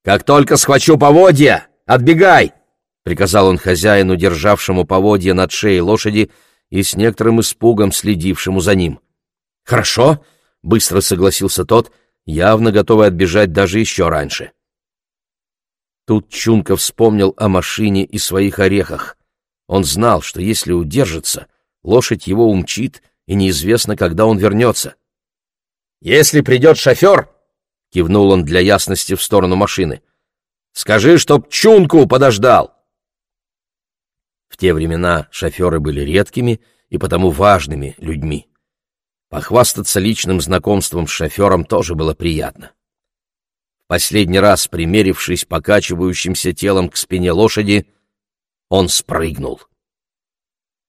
«Как только схвачу поводья, отбегай!» — приказал он хозяину, державшему поводья над шеей лошади и с некоторым испугом следившему за ним. «Хорошо!» — быстро согласился тот, явно готовый отбежать даже еще раньше. Тут Чунка вспомнил о машине и своих орехах. Он знал, что если удержится, лошадь его умчит, и неизвестно, когда он вернется. «Если придет шофер», — кивнул он для ясности в сторону машины, — «скажи, чтоб Чунку подождал». В те времена шоферы были редкими и потому важными людьми. Похвастаться личным знакомством с шофером тоже было приятно. Последний раз, примерившись покачивающимся телом к спине лошади, он спрыгнул.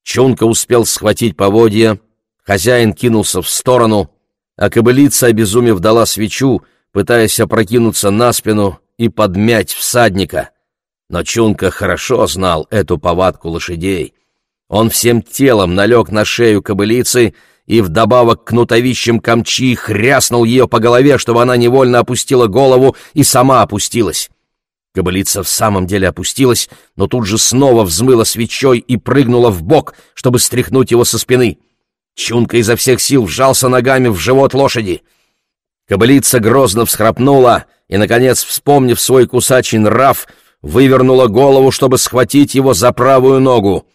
Чунка успел схватить поводья, Хозяин кинулся в сторону, а кобылица, обезумев, дала свечу, пытаясь опрокинуться на спину и подмять всадника. Но Чунка хорошо знал эту повадку лошадей. Он всем телом налег на шею кобылицы и вдобавок кнутовищем камчи хряснул ее по голове, чтобы она невольно опустила голову и сама опустилась. Кобылица в самом деле опустилась, но тут же снова взмыла свечой и прыгнула в бок, чтобы стряхнуть его со спины. Чунка изо всех сил вжался ногами в живот лошади. Кобылица грозно всхрапнула и, наконец, вспомнив свой кусачий нрав, вывернула голову, чтобы схватить его за правую ногу.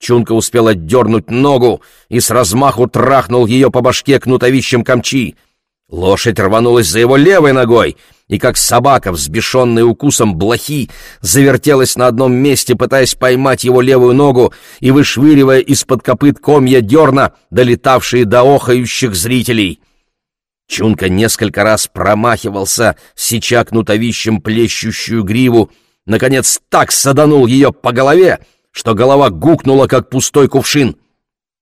Чунка успел отдернуть ногу и с размаху трахнул ее по башке кнутовищем камчи. Лошадь рванулась за его левой ногой, и как собака, взбешенная укусом блохи, завертелась на одном месте, пытаясь поймать его левую ногу и вышвыривая из-под копыт комья дерна, долетавшие до охающих зрителей. Чунка несколько раз промахивался, сеча кнутовищем плещущую гриву, наконец так саданул ее по голове, что голова гукнула, как пустой кувшин.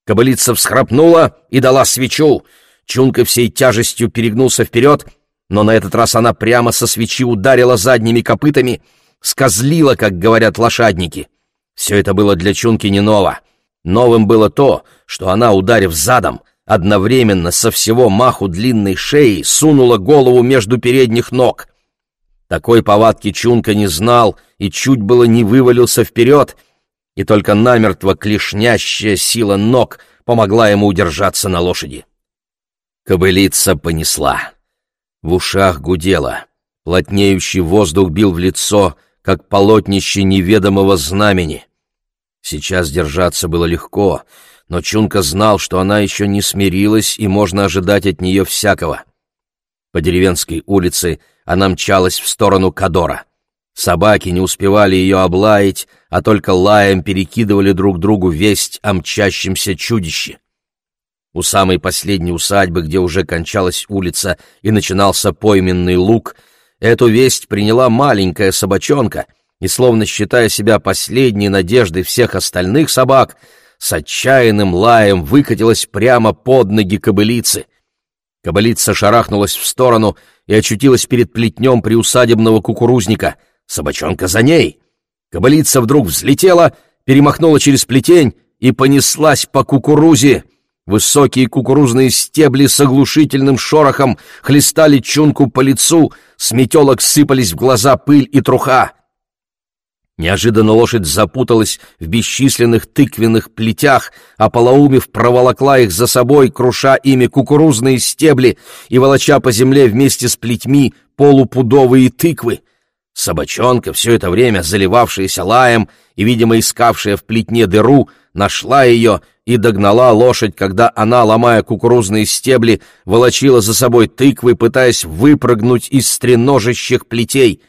Кобылица всхрапнула и дала свечу. Чунка всей тяжестью перегнулся вперед, но на этот раз она прямо со свечи ударила задними копытами, скозлила, как говорят лошадники. Все это было для Чунки не ново. Новым было то, что она, ударив задом, одновременно со всего маху длинной шеи сунула голову между передних ног. Такой повадки Чунка не знал и чуть было не вывалился вперед, и только намертво клешнящая сила ног помогла ему удержаться на лошади. Кобылица понесла. В ушах гудело. Плотнеющий воздух бил в лицо, как полотнище неведомого знамени. Сейчас держаться было легко, но Чунка знал, что она еще не смирилась, и можно ожидать от нее всякого. По деревенской улице она мчалась в сторону Кадора. Собаки не успевали ее облаять, а только лаем перекидывали друг другу весть о мчащемся чудище. У самой последней усадьбы, где уже кончалась улица и начинался пойменный луг, эту весть приняла маленькая собачонка и, словно считая себя последней надеждой всех остальных собак, с отчаянным лаем выкатилась прямо под ноги кобылицы. Кобылица шарахнулась в сторону и очутилась перед плетнем приусадебного кукурузника. Собачонка за ней. Кобылица вдруг взлетела, перемахнула через плетень и понеслась по кукурузе. Высокие кукурузные стебли с оглушительным шорохом хлестали чунку по лицу, с метелок сыпались в глаза пыль и труха. Неожиданно лошадь запуталась в бесчисленных тыквенных плетях, а полоумев проволокла их за собой, круша ими кукурузные стебли и волоча по земле вместе с плетьми полупудовые тыквы. Собачонка, все это время заливавшаяся лаем и, видимо, искавшая в плетне дыру, нашла ее и догнала лошадь, когда она, ломая кукурузные стебли, волочила за собой тыквы, пытаясь выпрыгнуть из стреножащих плетей.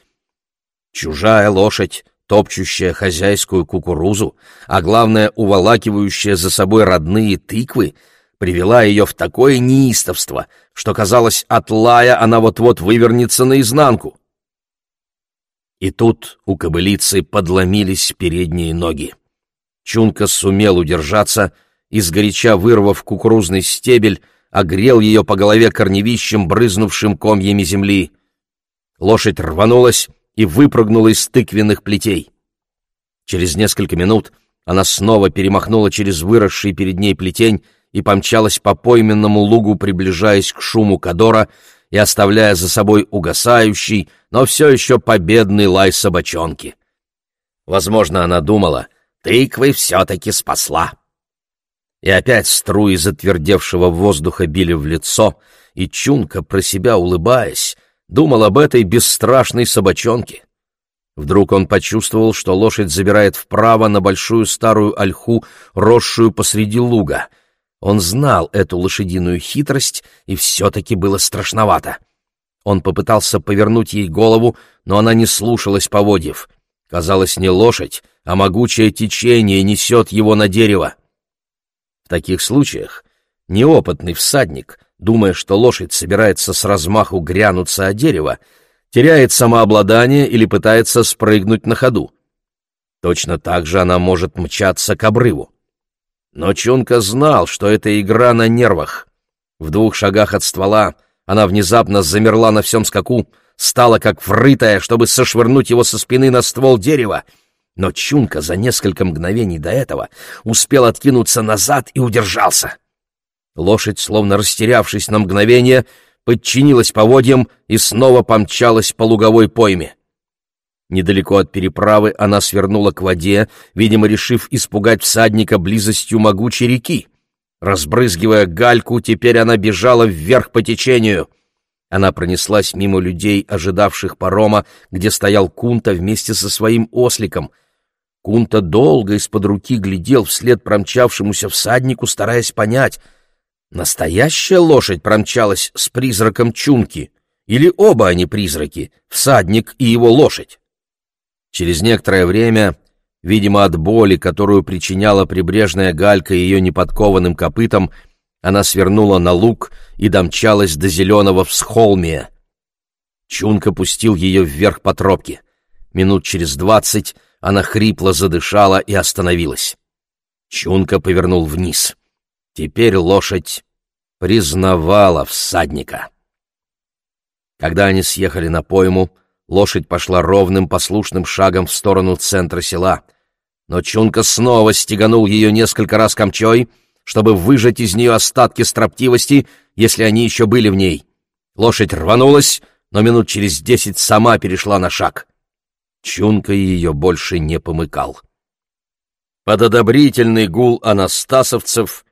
Чужая лошадь, топчущая хозяйскую кукурузу, а главное, уволакивающая за собой родные тыквы, привела ее в такое неистовство, что, казалось, от лая она вот-вот вывернется наизнанку. И тут у кобылицы подломились передние ноги. Чунка сумел удержаться и, сгоряча вырвав кукурузный стебель, огрел ее по голове корневищем, брызнувшим комьями земли. Лошадь рванулась и выпрыгнула из тыквенных плетей. Через несколько минут она снова перемахнула через выросший перед ней плетень и помчалась по пойменному лугу, приближаясь к шуму Кадора и оставляя за собой угасающий, но все еще победный лай собачонки. Возможно, она думала, Тыквы все-таки спасла. И опять струи затвердевшего воздуха били в лицо, и Чунка, про себя улыбаясь, думал об этой бесстрашной собачонке. Вдруг он почувствовал, что лошадь забирает вправо на большую старую ольху, росшую посреди луга. Он знал эту лошадиную хитрость, и все-таки было страшновато. Он попытался повернуть ей голову, но она не слушалась поводьев. Казалось, не лошадь, а могучее течение несет его на дерево. В таких случаях неопытный всадник, думая, что лошадь собирается с размаху грянуться о дерево, теряет самообладание или пытается спрыгнуть на ходу. Точно так же она может мчаться к обрыву. Но Чунка знал, что это игра на нервах. В двух шагах от ствола она внезапно замерла на всем скаку, стала как врытая, чтобы сошвырнуть его со спины на ствол дерева, но Чунка за несколько мгновений до этого успел откинуться назад и удержался. Лошадь, словно растерявшись на мгновение, подчинилась поводьям и снова помчалась по луговой пойме. Недалеко от переправы она свернула к воде, видимо, решив испугать всадника близостью могучей реки. Разбрызгивая гальку, теперь она бежала вверх по течению. Она пронеслась мимо людей, ожидавших парома, где стоял Кунта вместе со своим осликом. Кунта долго из-под руки глядел вслед промчавшемуся всаднику, стараясь понять, настоящая лошадь промчалась с призраком Чунки или оба они призраки, всадник и его лошадь. Через некоторое время, видимо, от боли, которую причиняла прибрежная галька ее неподкованным копытом, она свернула на луг и домчалась до зеленого всхолмия. Чунка пустил ее вверх по тропке. Минут через двадцать она хрипло задышала и остановилась. Чунка повернул вниз. Теперь лошадь признавала всадника. Когда они съехали на пойму, Лошадь пошла ровным, послушным шагом в сторону центра села. Но Чунка снова стеганул ее несколько раз камчой, чтобы выжать из нее остатки строптивости, если они еще были в ней. Лошадь рванулась, но минут через десять сама перешла на шаг. Чунка ее больше не помыкал. Под одобрительный гул анастасовцев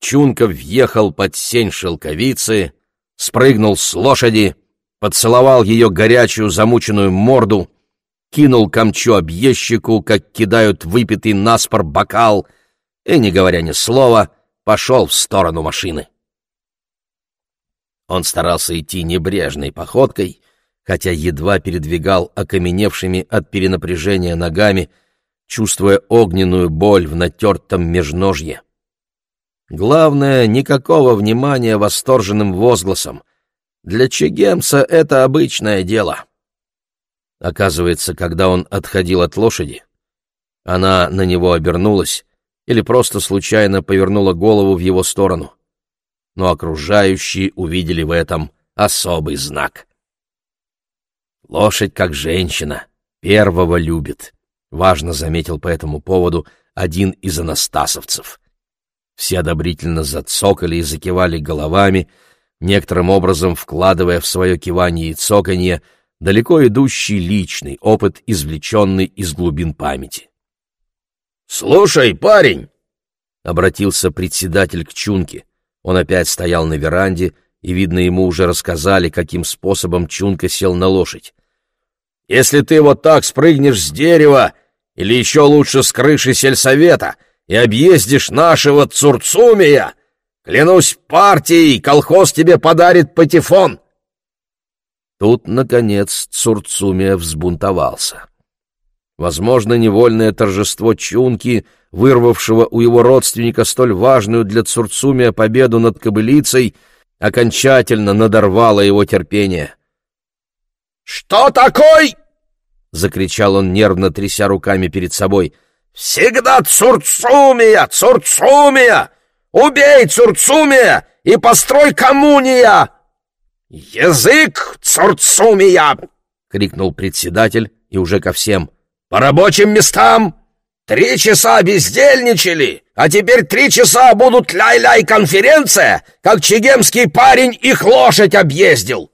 Чунка въехал под сень шелковицы, спрыгнул с лошади — поцеловал ее горячую замученную морду, кинул камчу объездчику, как кидают выпитый наспор бокал, и, не говоря ни слова, пошел в сторону машины. Он старался идти небрежной походкой, хотя едва передвигал окаменевшими от перенапряжения ногами, чувствуя огненную боль в натертом межножье. Главное, никакого внимания восторженным возгласам — для Чегемса это обычное дело. Оказывается, когда он отходил от лошади, она на него обернулась или просто случайно повернула голову в его сторону. Но окружающие увидели в этом особый знак. «Лошадь, как женщина, первого любит», — важно заметил по этому поводу один из анастасовцев. Все одобрительно зацокали и закивали головами, некоторым образом вкладывая в свое кивание и цоканье далеко идущий личный опыт, извлеченный из глубин памяти.
«Слушай, парень!»
— обратился председатель к Чунке. Он опять стоял на веранде, и, видно, ему уже рассказали, каким способом Чунка сел на лошадь.
«Если ты вот так спрыгнешь с дерева, или еще лучше с крыши сельсовета, и объездишь нашего Цурцумия, Клянусь партией, колхоз тебе подарит патефон!»
Тут, наконец, Цурцумия взбунтовался. Возможно, невольное торжество Чунки, вырвавшего у его родственника столь важную для Цурцумия победу над кобылицей, окончательно надорвало его терпение.
«Что такой?»
— закричал он, нервно тряся руками перед собой.
«Всегда Цурцумия! Цурцумия! Убей Цурцумия и построй коммуния!» «Язык Цурцумия!» — крикнул председатель и уже ко всем. «По рабочим местам! Три часа бездельничали, а теперь три часа будут ляй-ляй конференция, как чегемский парень их лошадь объездил!»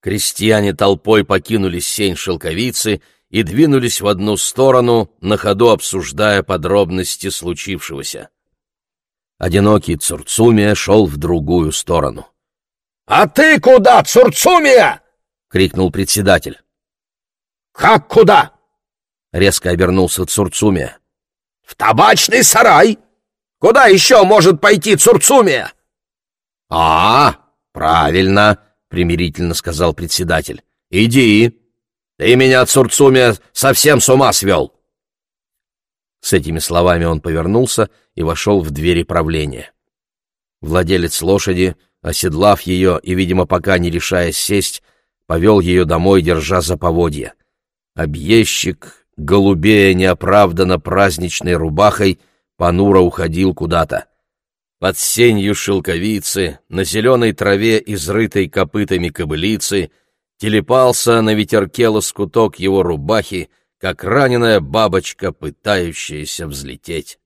Крестьяне толпой покинули сень шелковицы и двинулись в одну сторону, на ходу обсуждая подробности случившегося. Одинокий Цурцумия шел в другую сторону.
— А ты куда, Цурцумия?
— крикнул председатель.
— Как куда?
— резко обернулся Цурцумия.
— В табачный сарай. Куда еще может пойти Цурцумия?
— А, правильно, — примирительно сказал председатель. — Иди. Ты меня, Цурцумия, совсем с ума свел. С этими словами он повернулся и вошел в двери правления. Владелец лошади, оседлав ее и, видимо, пока не решаясь сесть, повел ее домой, держа за поводья. Объездчик, голубея неоправданно праздничной рубахой, понуро уходил куда-то. Под сенью шелковицы, на зеленой траве, изрытой копытами кобылицы, телепался на ветерке лоскуток его рубахи, как раненая бабочка, пытающаяся взлететь.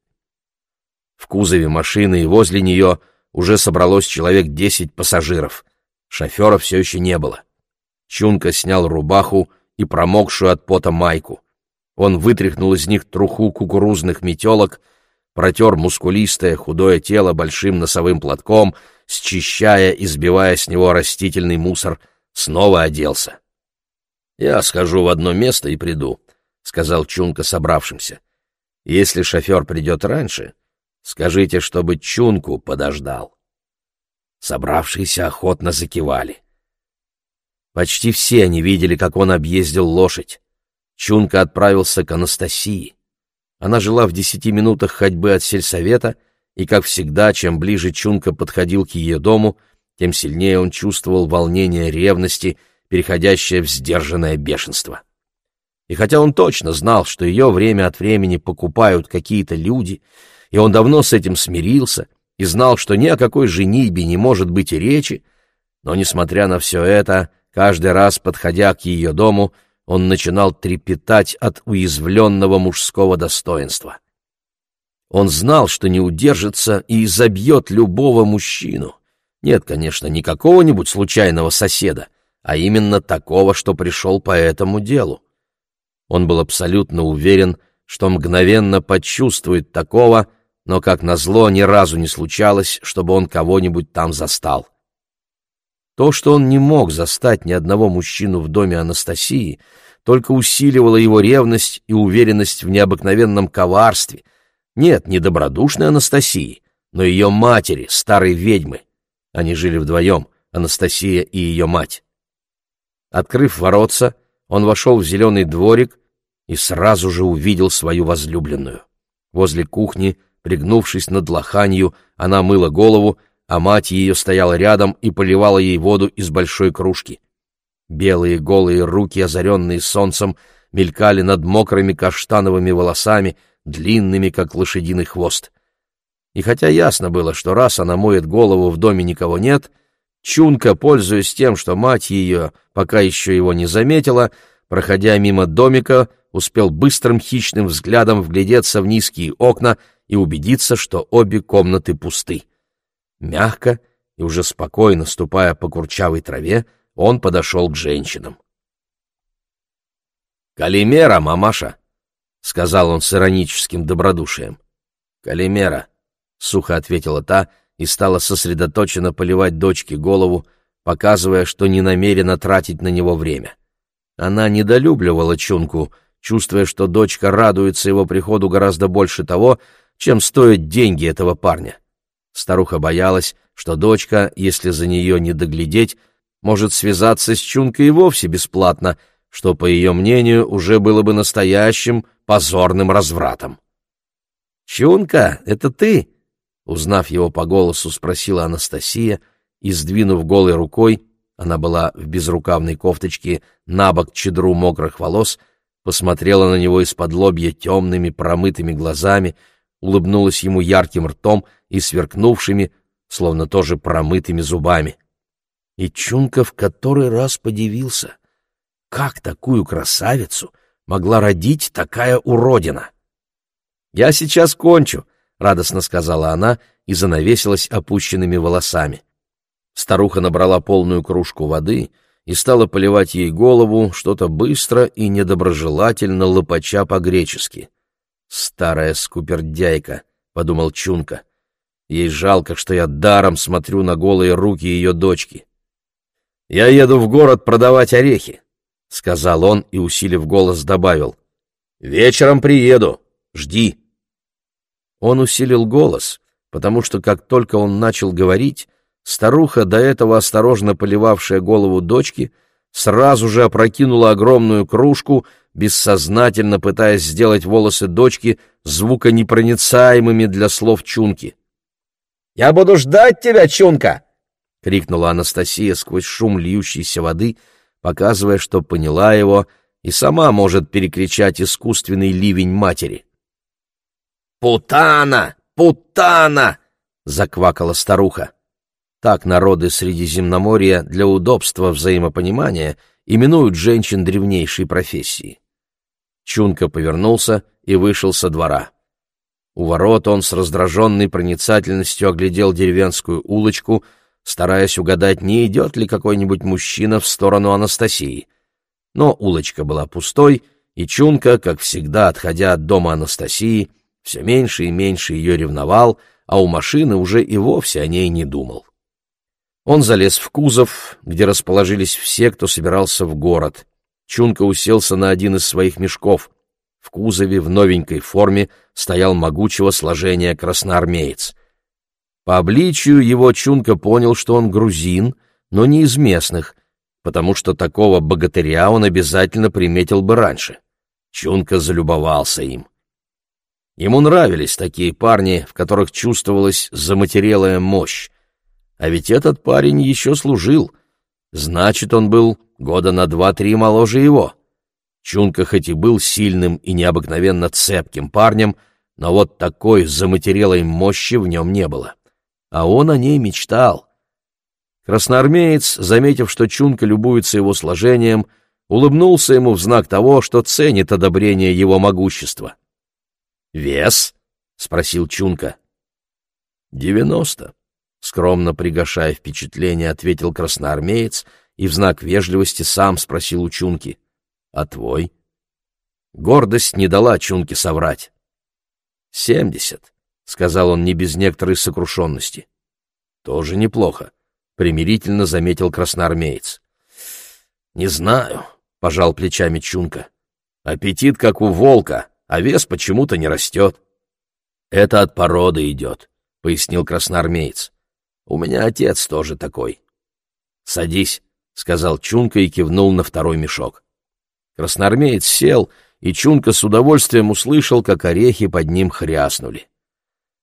В кузове машины и возле нее уже собралось человек десять пассажиров. Шофера все еще не было. Чунка снял рубаху и промокшую от пота майку. Он вытряхнул из них труху кукурузных метелок, протер мускулистое худое тело большим носовым платком, счищая и сбивая с него растительный мусор, снова оделся. «Я схожу в одно место и приду», — сказал Чунка собравшимся. «Если шофер придет раньше, скажите, чтобы Чунку подождал». Собравшиеся охотно закивали. Почти все они видели, как он объездил лошадь. Чунка отправился к Анастасии. Она жила в десяти минутах ходьбы от сельсовета, и, как всегда, чем ближе Чунка подходил к ее дому, тем сильнее он чувствовал волнение ревности, переходящее в сдержанное бешенство. И хотя он точно знал, что ее время от времени покупают какие-то люди, и он давно с этим смирился, и знал, что ни о какой женитьбе не может быть и речи, но, несмотря на все это, каждый раз, подходя к ее дому, он начинал трепетать от уязвленного мужского достоинства. Он знал, что не удержится и изобьет любого мужчину. Нет, конечно, не какого-нибудь случайного соседа, а именно такого, что пришел по этому делу. Он был абсолютно уверен, что мгновенно почувствует такого, но, как назло, ни разу не случалось, чтобы он кого-нибудь там застал. То, что он не мог застать ни одного мужчину в доме Анастасии, только усиливало его ревность и уверенность в необыкновенном коварстве. Нет, не добродушной Анастасии, но ее матери, старой ведьмы. Они жили вдвоем, Анастасия и ее мать. Открыв воротца, он вошел в зеленый дворик и сразу же увидел свою возлюбленную. Возле кухни Пригнувшись над лоханью, она мыла голову, а мать ее стояла рядом и поливала ей воду из большой кружки. Белые голые руки, озаренные солнцем, мелькали над мокрыми каштановыми волосами, длинными, как лошадиный хвост. И хотя ясно было, что раз она моет голову, в доме никого нет, Чунка, пользуясь тем, что мать ее пока еще его не заметила, проходя мимо домика, успел быстрым хищным взглядом вглядеться в низкие окна и убедиться, что обе комнаты пусты. Мягко и уже спокойно ступая по курчавой траве, он подошел к женщинам. «Калимера, мамаша!» — сказал он с ироническим добродушием. «Калимера!» — сухо ответила та и стала сосредоточенно поливать дочке голову, показывая, что не намерена тратить на него время. Она недолюбливала Чунку, чувствуя, что дочка радуется его приходу гораздо больше того, чем стоят деньги этого парня. Старуха боялась, что дочка, если за нее не доглядеть, может связаться с Чункой и вовсе бесплатно, что, по ее мнению, уже было бы настоящим позорным развратом. «Чунка, это ты?» Узнав его по голосу, спросила Анастасия и, сдвинув голой рукой, она была в безрукавной кофточке, на бок чедру мокрых волос, посмотрела на него из-под лобья темными промытыми глазами, улыбнулась ему ярким ртом и сверкнувшими, словно тоже промытыми зубами. И Чунка в который раз подивился, как такую красавицу могла родить такая уродина. «Я сейчас кончу», — радостно сказала она и занавесилась опущенными волосами. Старуха набрала полную кружку воды и стала поливать ей голову, что-то быстро и недоброжелательно лопача по-гречески. «Старая скупердяйка», — подумал Чунка. «Ей жалко, что я даром смотрю на голые руки ее дочки». «Я еду в город продавать орехи», — сказал он и, усилив голос, добавил. «Вечером приеду. Жди». Он усилил голос, потому что как только он начал говорить, старуха, до этого осторожно поливавшая голову дочки, сразу же опрокинула огромную кружку, бессознательно пытаясь сделать волосы дочки звуконепроницаемыми для слов Чунки. «Я буду ждать тебя, Чунка!» — крикнула Анастасия сквозь шум льющейся воды, показывая, что поняла его и сама может перекричать искусственный ливень матери. «Путана! Путана!» — заквакала старуха. Так народы Средиземноморья для удобства взаимопонимания именуют женщин древнейшей профессии. Чунка повернулся и вышел со двора. У ворот он с раздраженной проницательностью оглядел деревенскую улочку, стараясь угадать, не идет ли какой-нибудь мужчина в сторону Анастасии. Но улочка была пустой, и Чунка, как всегда, отходя от дома Анастасии, все меньше и меньше ее ревновал, а у машины уже и вовсе о ней не думал. Он залез в кузов, где расположились все, кто собирался в город. Чунка уселся на один из своих мешков. В кузове в новенькой форме стоял могучего сложения красноармеец. По обличию его Чунка понял, что он грузин, но не из местных, потому что такого богатыря он обязательно приметил бы раньше. Чунка залюбовался им. Ему нравились такие парни, в которых чувствовалась заматерелая мощь. А ведь этот парень еще служил. Значит, он был года на два-три моложе его. Чунка хоть и был сильным и необыкновенно цепким парнем, но вот такой заматерелой мощи в нем не было. А он о ней мечтал. Красноармеец, заметив, что Чунка любуется его сложением, улыбнулся ему в знак того, что ценит одобрение его могущества. «Вес?» — спросил Чунка. «Девяносто», скромно пригашая впечатление, ответил красноармеец и в знак вежливости сам спросил у Чунки. «А твой?» Гордость не дала Чунке соврать. «Семьдесят», — сказал он не без некоторой сокрушенности. «Тоже неплохо», — примирительно заметил красноармеец. «Не знаю», — пожал плечами Чунка. «Аппетит, как у волка, а вес почему-то не растет». «Это от породы идет», — пояснил красноармеец. У меня отец тоже такой. Садись, сказал Чунка и кивнул на второй мешок. Красноармеец сел, и Чунка с удовольствием услышал, как орехи под ним хряснули.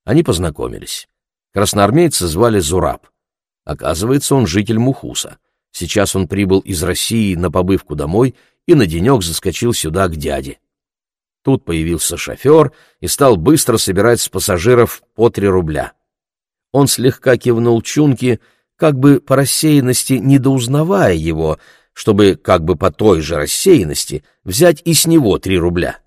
Они познакомились. Красноармейца звали Зураб. Оказывается, он житель Мухуса. Сейчас он прибыл из России на побывку домой и на денек заскочил сюда к дяде. Тут появился шофер и стал быстро собирать с пассажиров по три рубля. Он слегка кивнул Чунки, как бы по рассеянности недоузнавая его, чтобы как бы по той же рассеянности взять и с него три рубля.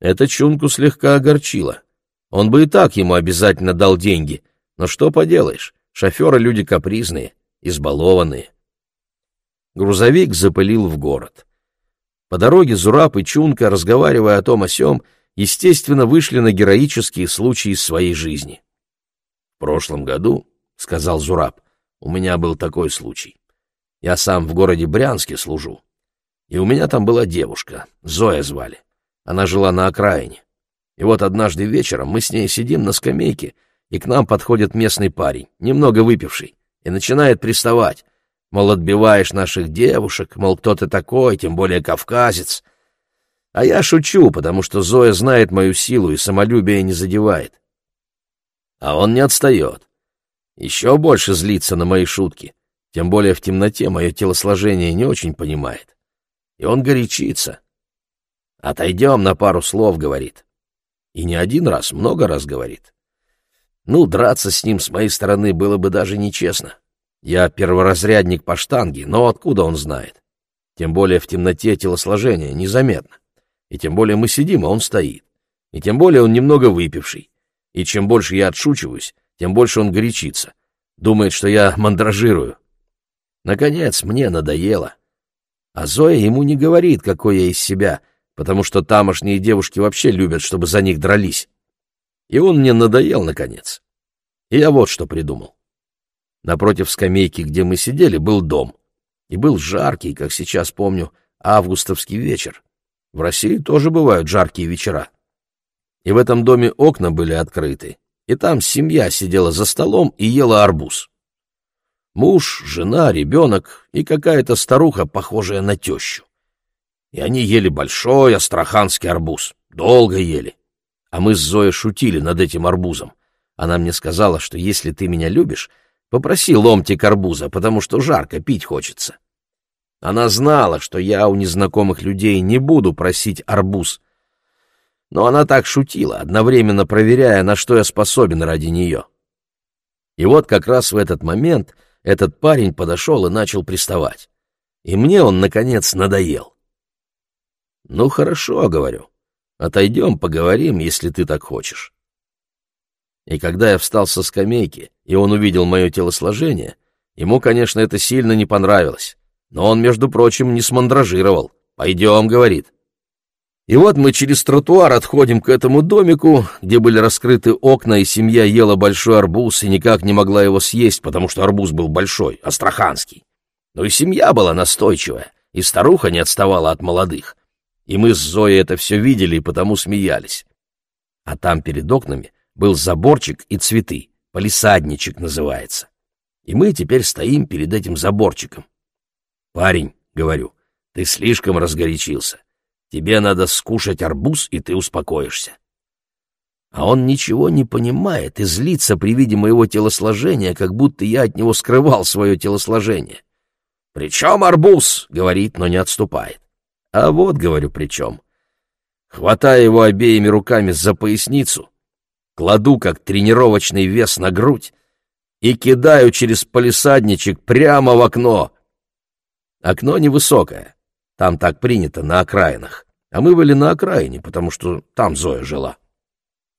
Это Чунку слегка огорчило. Он бы и так ему обязательно дал деньги, но что поделаешь, шоферы люди капризные, избалованные. Грузовик запылил в город. По дороге Зураб и Чунка, разговаривая о том о сём, естественно, вышли на героические случаи своей жизни. В прошлом году, — сказал Зураб, — у меня был такой случай. Я сам в городе Брянске служу. И у меня там была девушка, Зоя звали. Она жила на окраине. И вот однажды вечером мы с ней сидим на скамейке, и к нам подходит местный парень, немного выпивший, и начинает приставать. Мол, отбиваешь наших девушек, мол, кто ты такой, тем более кавказец. А я шучу, потому что Зоя знает мою силу и самолюбие не задевает. А он не отстает. Еще больше злится на мои шутки, тем более в темноте мое телосложение не очень понимает. И он горячится. «Отойдем на пару слов», — говорит. И не один раз, много раз говорит. Ну, драться с ним с моей стороны было бы даже нечестно. Я перворазрядник по штанге, но откуда он знает? Тем более в темноте телосложение незаметно. И тем более мы сидим, а он стоит. И тем более он немного выпивший и чем больше я отшучиваюсь, тем больше он горячится. Думает, что я мандражирую. Наконец, мне надоело. А Зоя ему не говорит, какой я из себя, потому что тамошние девушки вообще любят, чтобы за них дрались. И он мне надоел, наконец. И я вот что придумал. Напротив скамейки, где мы сидели, был дом. И был жаркий, как сейчас помню, августовский вечер. В России тоже бывают жаркие вечера и в этом доме окна были открыты, и там семья сидела за столом и ела арбуз. Муж, жена, ребенок и какая-то старуха, похожая на тещу. И они ели большой астраханский арбуз, долго ели. А мы с Зоей шутили над этим арбузом. Она мне сказала, что если ты меня любишь, попроси ломтик арбуза, потому что жарко пить хочется. Она знала, что я у незнакомых людей не буду просить арбуз, но она так шутила, одновременно проверяя, на что я способен ради нее. И вот как раз в этот момент этот парень подошел и начал приставать. И мне он, наконец, надоел. «Ну, хорошо», — говорю, — «отойдем, поговорим, если ты так хочешь». И когда я встал со скамейки, и он увидел мое телосложение, ему, конечно, это сильно не понравилось, но он, между прочим, не смандражировал, «Пойдем», — говорит. И вот мы через тротуар отходим к этому домику, где были раскрыты окна, и семья ела большой арбуз и никак не могла его съесть, потому что арбуз был большой, астраханский. Но и семья была настойчивая, и старуха не отставала от молодых. И мы с Зоей это все видели и потому смеялись. А там перед окнами был заборчик и цветы, полисадничек называется. И мы теперь стоим перед этим заборчиком. «Парень», — говорю, — «ты слишком разгорячился. Тебе надо скушать арбуз, и ты успокоишься». А он ничего не понимает и злится при виде моего телосложения, как будто я от него скрывал свое телосложение. «При чем арбуз?» — говорит, но не отступает. «А вот, — говорю, — при чем?» Хватаю его обеими руками за поясницу, кладу как тренировочный вес на грудь и кидаю через палисадничек прямо в окно. Окно невысокое, там так принято, на окраинах, а мы были на окраине, потому что там Зоя жила.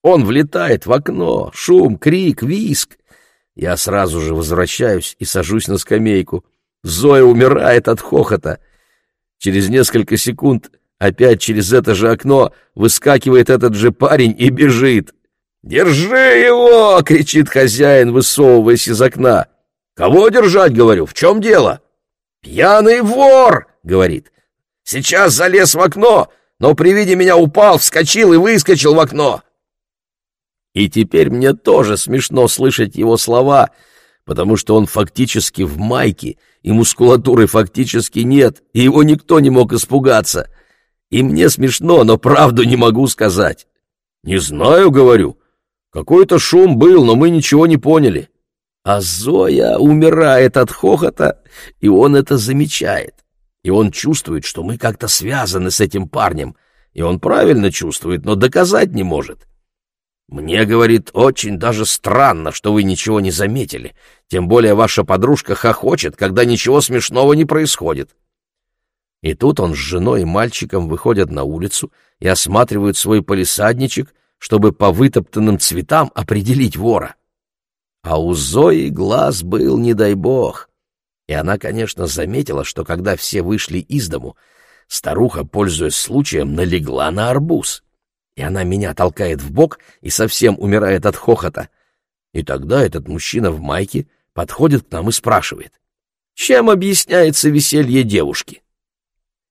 Он влетает в окно, шум, крик, виск. Я сразу же возвращаюсь и сажусь на скамейку — Зоя умирает от хохота. Через несколько секунд опять через это же окно выскакивает этот же парень и бежит. «Держи его!» — кричит хозяин, высовываясь из окна. «Кого держать?» — говорю. «В чем дело?» «Пьяный вор!» — говорит. «Сейчас залез в окно, но при виде меня упал, вскочил и выскочил в окно». И теперь мне тоже смешно слышать его слова — потому что он фактически в майке, и мускулатуры фактически нет, и его никто не мог испугаться. И мне смешно, но правду не могу сказать. «Не знаю», — говорю. «Какой-то шум был, но мы ничего не поняли». А Зоя умирает от хохота, и он это замечает. И он чувствует, что мы как-то связаны с этим парнем. И он правильно чувствует, но доказать не может. «Мне, — говорит, — очень даже странно, что вы ничего не заметили, тем более ваша подружка хохочет, когда ничего смешного не происходит». И тут он с женой и мальчиком выходят на улицу и осматривают свой полисадничек, чтобы по вытоптанным цветам определить вора. А у Зои глаз был, не дай бог. И она, конечно, заметила, что когда все вышли из дому, старуха, пользуясь случаем, налегла на арбуз и она меня толкает в бок и совсем умирает от хохота. И тогда этот мужчина в майке подходит к нам и спрашивает, чем объясняется веселье девушки?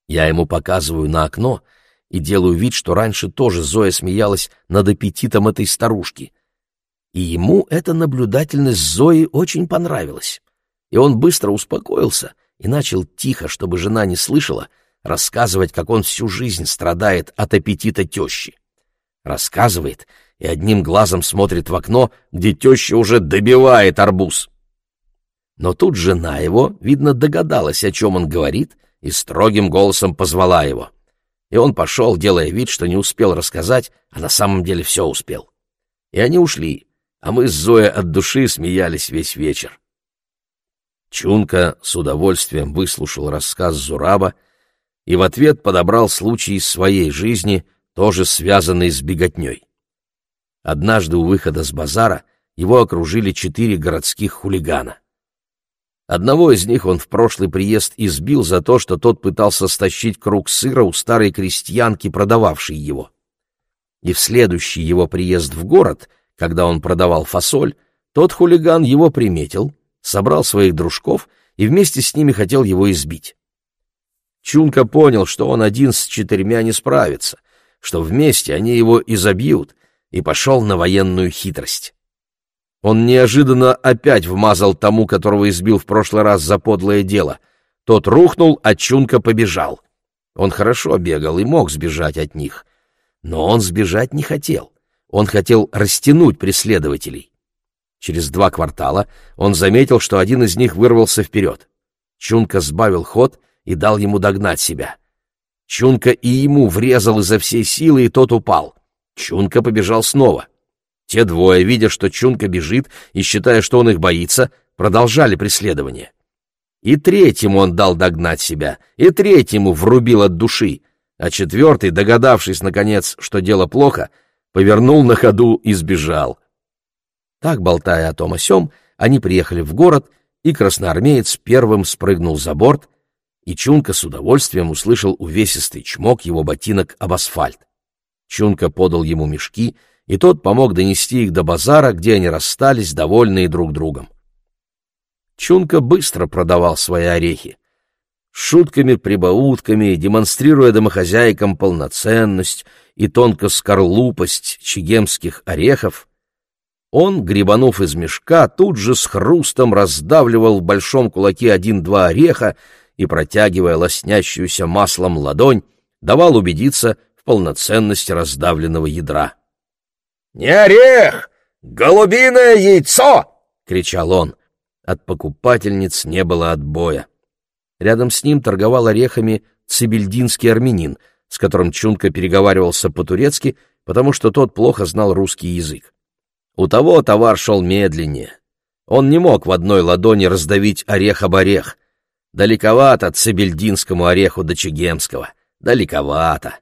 Я ему показываю на окно и делаю вид, что раньше тоже Зоя смеялась над аппетитом этой старушки. И ему эта наблюдательность Зои очень понравилась. И он быстро успокоился и начал тихо, чтобы жена не слышала, рассказывать, как он всю жизнь страдает от аппетита тещи рассказывает и одним глазом смотрит в окно, где теща уже добивает арбуз. Но тут жена его, видно, догадалась, о чем он говорит, и строгим голосом позвала его. И он пошел, делая вид, что не успел рассказать, а на самом деле все успел. И они ушли, а мы с Зоей от души смеялись весь вечер. Чунка с удовольствием выслушал рассказ Зураба и в ответ подобрал случай из своей жизни — тоже связанный с беготней. Однажды у выхода с базара его окружили четыре городских хулигана. Одного из них он в прошлый приезд избил за то, что тот пытался стащить круг сыра у старой крестьянки, продававшей его. И в следующий его приезд в город, когда он продавал фасоль, тот хулиган его приметил, собрал своих дружков и вместе с ними хотел его избить. Чунка понял, что он один с четырьмя не справится, что вместе они его изобьют, и пошел на военную хитрость. Он неожиданно опять вмазал тому, которого избил в прошлый раз за подлое дело. Тот рухнул, а Чунка побежал. Он хорошо бегал и мог сбежать от них. Но он сбежать не хотел. Он хотел растянуть преследователей. Через два квартала он заметил, что один из них вырвался вперед. Чунка сбавил ход и дал ему догнать себя — Чунка и ему врезал изо всей силы, и тот упал. Чунка побежал снова. Те двое, видя, что Чунка бежит и считая, что он их боится, продолжали преследование. И третьему он дал догнать себя, и третьему врубил от души, а четвертый, догадавшись, наконец, что дело плохо, повернул на ходу и сбежал. Так, болтая о том о сём, они приехали в город, и красноармеец первым спрыгнул за борт, и Чунка с удовольствием услышал увесистый чмок его ботинок об асфальт. Чунка подал ему мешки, и тот помог донести их до базара, где они расстались, довольные друг другом. Чунка быстро продавал свои орехи. Шутками-прибаутками, демонстрируя домохозяйкам полноценность и тонкоскорлупость чегемских орехов, он, гребанув из мешка, тут же с хрустом раздавливал в большом кулаке один-два ореха и, протягивая лоснящуюся маслом ладонь, давал убедиться в полноценности раздавленного ядра.
«Не орех! Голубиное яйцо!» — кричал он.
От покупательниц не было отбоя. Рядом с ним торговал орехами цибельдинский армянин, с которым Чунка переговаривался по-турецки, потому что тот плохо знал русский язык. У того товар шел медленнее. Он не мог в одной ладони раздавить орех об орех. Далековато цибельдинскому ореху до чегемского. Далековато.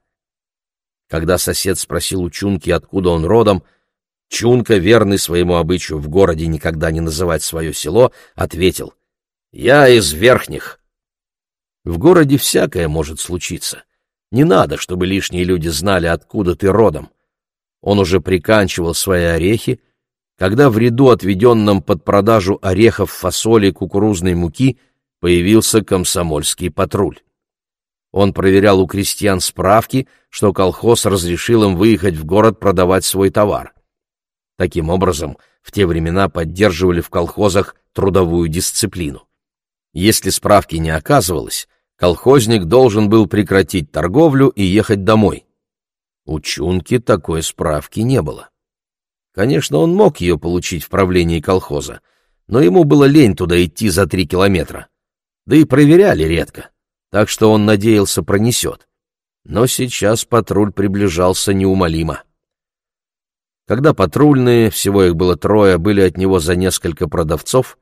Когда сосед спросил у Чунки, откуда он родом, Чунка, верный своему обычаю в городе никогда не называть свое село, ответил «Я из Верхних». В городе всякое может случиться. Не надо, чтобы лишние люди знали, откуда ты родом. Он уже приканчивал свои орехи, когда в ряду, отведенном под продажу орехов, фасоли, кукурузной муки, появился комсомольский патруль. Он проверял у крестьян справки, что колхоз разрешил им выехать в город продавать свой товар. Таким образом, в те времена поддерживали в колхозах трудовую дисциплину. Если справки не оказывалось, колхозник должен был прекратить торговлю и ехать домой. У Чунки такой справки не было. Конечно, он мог ее получить в правлении колхоза, но ему было лень туда идти за три километра. Да и проверяли редко, так что он надеялся пронесет. Но сейчас патруль приближался неумолимо. Когда патрульные, всего их было трое, были от него за несколько продавцов,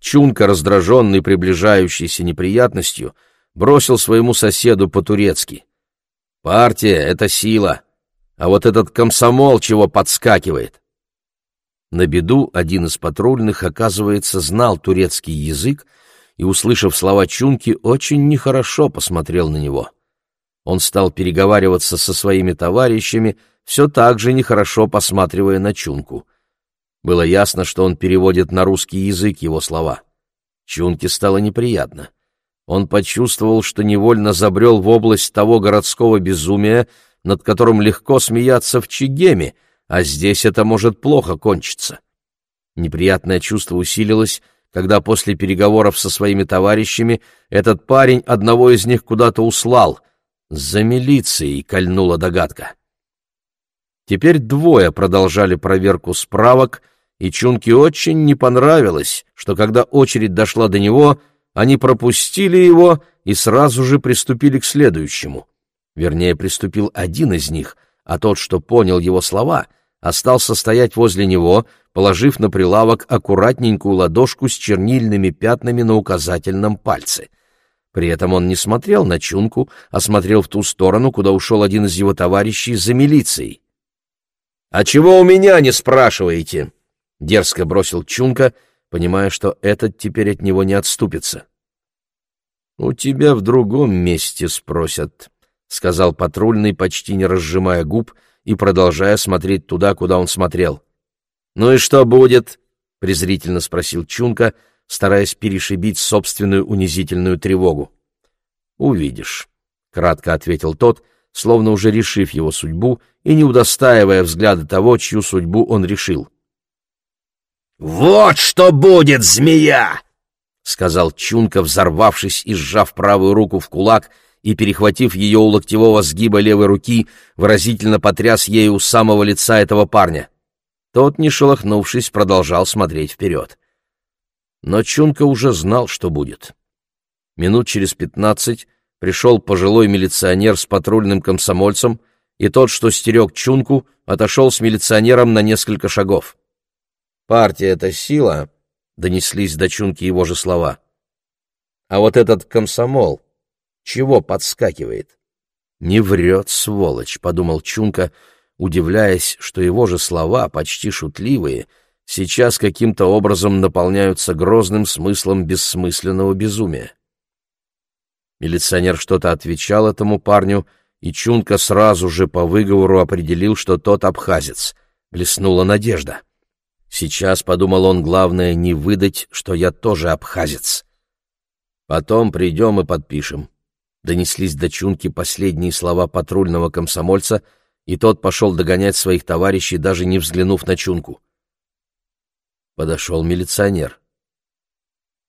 Чунка, раздраженный приближающейся неприятностью, бросил своему соседу по-турецки. «Партия — это сила, а вот этот комсомол чего подскакивает?» На беду один из патрульных, оказывается, знал турецкий язык и, услышав слова Чунки, очень нехорошо посмотрел на него. Он стал переговариваться со своими товарищами, все так же нехорошо посматривая на Чунку. Было ясно, что он переводит на русский язык его слова. Чунке стало неприятно. Он почувствовал, что невольно забрел в область того городского безумия, над которым легко смеяться в Чигеме, а здесь это может плохо кончиться. Неприятное чувство усилилось, когда после переговоров со своими товарищами этот парень одного из них куда-то услал. За милицией кольнула догадка. Теперь двое продолжали проверку справок, и Чунке очень не понравилось, что когда очередь дошла до него, они пропустили его и сразу же приступили к следующему. Вернее, приступил один из них, а тот, что понял его слова, остался стоять возле него, положив на прилавок аккуратненькую ладошку с чернильными пятнами на указательном пальце. При этом он не смотрел на Чунку, а смотрел в ту сторону, куда ушел один из его товарищей за милицией. «А чего у меня не спрашиваете?» — дерзко бросил Чунка, понимая, что этот теперь от него не отступится. «У тебя в другом месте спросят», — сказал патрульный, почти не разжимая губ и продолжая смотреть туда, куда он смотрел. «Ну и что будет?» — презрительно спросил Чунка, стараясь перешибить собственную унизительную тревогу. «Увидишь», — кратко ответил тот, словно уже решив его судьбу и не удостаивая взгляда того, чью судьбу он решил.
«Вот что будет, змея!» — сказал Чунка, взорвавшись и сжав правую руку в кулак — и, перехватив ее у локтевого сгиба левой руки, выразительно потряс ею у самого лица этого парня. Тот, не шелохнувшись, продолжал смотреть вперед. Но Чунка уже знал, что будет. Минут через пятнадцать пришел пожилой милиционер с патрульным комсомольцем, и тот, что стерег Чунку, отошел с милиционером на несколько шагов. «Партия — это сила», — донеслись до Чунки его же слова. «А вот этот комсомол, чего подскакивает? Не врет, сволочь, подумал Чунка, удивляясь, что его же слова, почти шутливые, сейчас каким-то образом наполняются грозным смыслом бессмысленного безумия.
Милиционер что-то отвечал этому парню, и Чунка сразу же по выговору определил, что тот абхазец. Блеснула надежда. Сейчас, подумал он, главное не выдать, что я тоже абхазец. Потом придем и подпишем. Донеслись до Чунки последние слова патрульного комсомольца, и тот пошел догонять своих товарищей, даже не взглянув на Чунку. Подошел милиционер.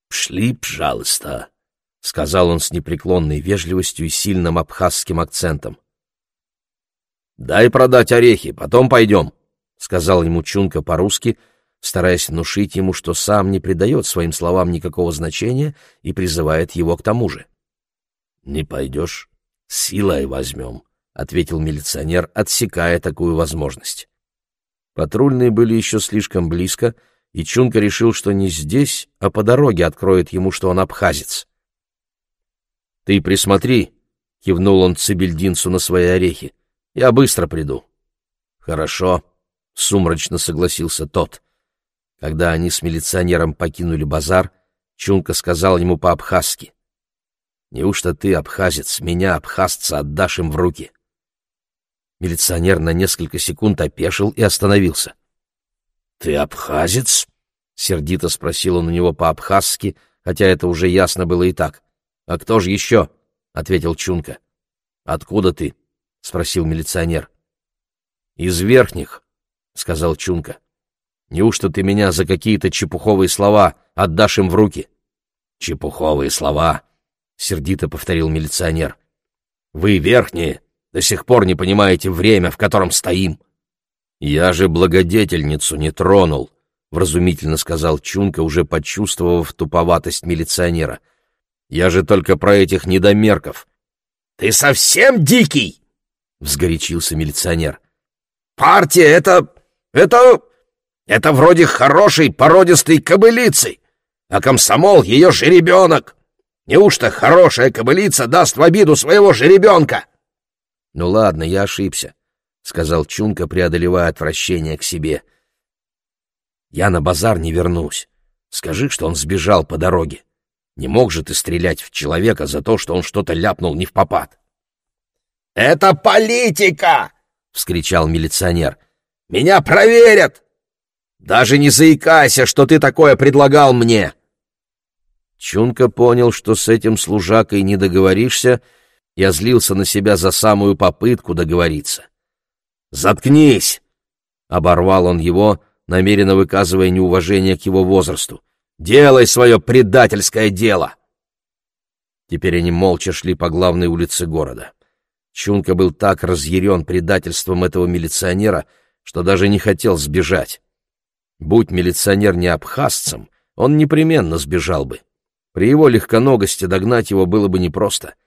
«Шли, пожалуйста», —
сказал он с непреклонной вежливостью и сильным абхазским акцентом.
«Дай продать орехи, потом пойдем», —
сказал ему Чунка по-русски, стараясь внушить ему, что сам не придает своим словам никакого значения и призывает его к тому же.
«Не пойдешь, силой возьмем», — ответил милиционер, отсекая такую возможность.
Патрульные были еще слишком близко, и Чунка решил, что не здесь, а по дороге откроет ему, что он абхазец. «Ты присмотри», — кивнул он цибельдинцу на свои орехи, — «я быстро приду».
«Хорошо», — сумрачно согласился тот.
Когда они с милиционером покинули базар, Чунка сказал ему по-абхазски. «Неужто ты, абхазец, меня, абхазца, отдашь им в руки?» Милиционер на несколько секунд опешил и остановился.
«Ты абхазец?»
— сердито спросил он у него по-абхазски, хотя это уже ясно было и так. «А кто же еще?» — ответил Чунка. «Откуда ты?» — спросил милиционер. «Из верхних», — сказал Чунка. «Неужто ты меня за какие-то чепуховые слова отдашь им в руки?»
«Чепуховые слова», — сердито повторил милиционер.
«Вы, верхние, до сих пор не понимаете время, в котором стоим». «Я же благодетельницу не тронул», — вразумительно сказал Чунка, уже почувствовав туповатость милиционера. «Я же только про этих недомерков».
«Ты совсем дикий!» — взгорячился милиционер. «Партия — это... это... это вроде хорошей породистой кобылицы, а комсомол — ее жеребенок. Неужто хорошая кобылица даст в обиду своего жеребенка?»
«Ну ладно, я ошибся. — сказал Чунка, преодолевая отвращение к себе. «Я на базар не вернусь. Скажи, что он сбежал по дороге. Не мог же ты стрелять в человека за то, что он что-то ляпнул не в попад?»
«Это политика!» — вскричал милиционер. «Меня проверят! Даже не заикайся, что ты такое предлагал мне!»
Чунка понял, что с этим служакой не договоришься, и озлился на себя за самую попытку договориться.
«Заткнись!»
— оборвал он его, намеренно выказывая неуважение к его возрасту.
«Делай свое предательское дело!»
Теперь они молча шли по главной улице города. Чунка был так разъярен предательством этого милиционера, что даже не хотел сбежать. Будь милиционер не абхазцем, он непременно сбежал бы. При его легконогости догнать его было бы непросто —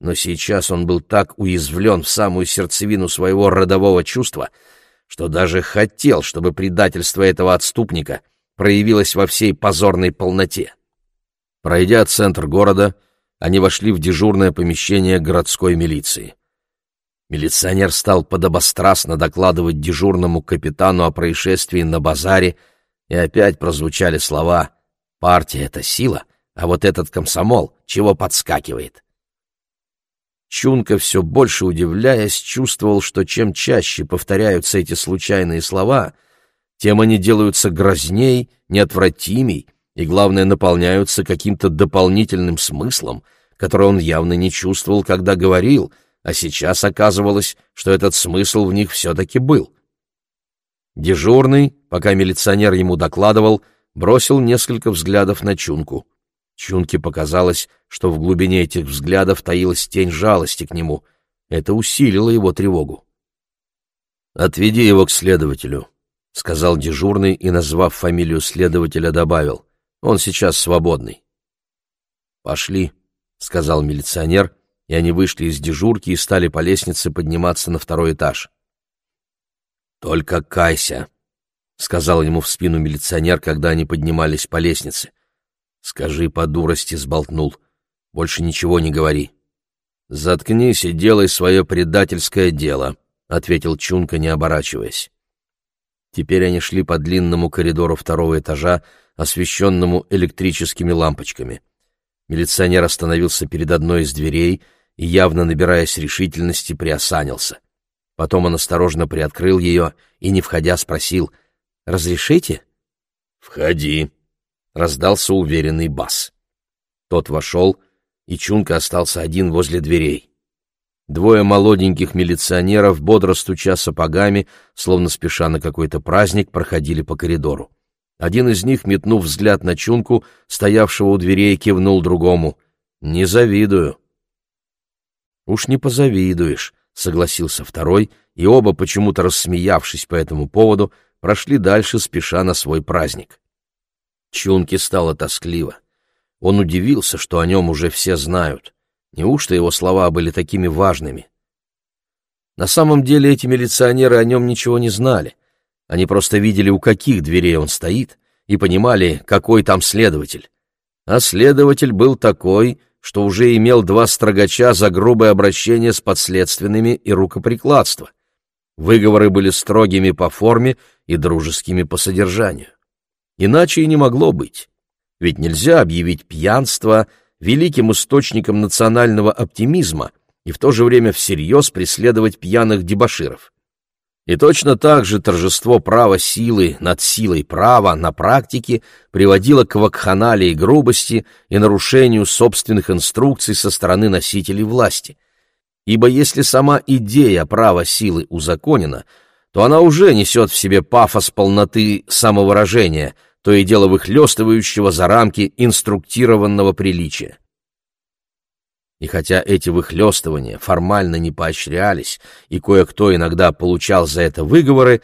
но сейчас он был так уязвлен в самую сердцевину своего родового чувства, что даже хотел, чтобы предательство этого отступника проявилось во всей позорной полноте. Пройдя центр города, они вошли в дежурное помещение городской милиции. Милиционер стал подобострастно докладывать дежурному капитану о происшествии на базаре, и опять прозвучали слова «Партия — это сила, а вот этот комсомол чего подскакивает?» Чунка, все больше удивляясь, чувствовал, что чем чаще повторяются эти случайные слова, тем они делаются грозней, неотвратимей и, главное, наполняются каким-то дополнительным смыслом, который он явно не чувствовал, когда говорил, а сейчас оказывалось, что этот смысл в них все-таки был. Дежурный, пока милиционер ему докладывал, бросил несколько взглядов на Чунку. Чунке показалось, что в глубине этих взглядов таилась тень жалости к нему. Это усилило его тревогу. «Отведи его к следователю», — сказал дежурный и, назвав фамилию следователя, добавил. «Он сейчас свободный». «Пошли», — сказал милиционер, и они вышли из дежурки и стали по лестнице подниматься на второй этаж. «Только кайся», — сказал ему в спину милиционер, когда они поднимались по лестнице. Скажи, по дурости сболтнул. Больше ничего не говори. Заткнись и делай свое предательское дело, ответил Чунка, не оборачиваясь. Теперь они шли по длинному коридору второго этажа, освещенному электрическими лампочками. Милиционер остановился перед одной из дверей и, явно набираясь решительности, приосанился. Потом он осторожно приоткрыл ее и, не входя, спросил «Разрешите?»
«Входи», —
раздался уверенный бас. Тот вошел, и Чунка остался один возле дверей. Двое молоденьких милиционеров, бодро стуча сапогами, словно спеша на какой-то праздник, проходили по коридору. Один из них, метнув взгляд на Чунку, стоявшего у дверей, кивнул другому. «Не завидую». «Уж не позавидуешь», — согласился второй, и оба, почему-то рассмеявшись по этому поводу, прошли дальше, спеша на свой праздник. Чунке стало тоскливо. Он удивился, что о нем уже все знают. Неужто его слова были такими важными? На самом деле эти милиционеры о нем ничего не знали. Они просто видели, у каких дверей он стоит, и понимали, какой там следователь. А следователь был такой, что уже имел два строгача за грубое обращение с подследственными и рукоприкладство. Выговоры были строгими по форме и дружескими по содержанию. Иначе и не могло быть. Ведь нельзя объявить пьянство великим источником национального оптимизма и в то же время всерьез преследовать пьяных дебоширов. И точно так же торжество права силы над силой права на практике приводило к вакханалии грубости и нарушению собственных инструкций со стороны носителей власти. Ибо если сама идея права силы узаконена, то она уже несет в себе пафос полноты самовыражения, то и дело выхлестывающего за рамки инструктированного приличия. И хотя эти выхлестывания формально не поощрялись, и кое-кто иногда получал за это выговоры,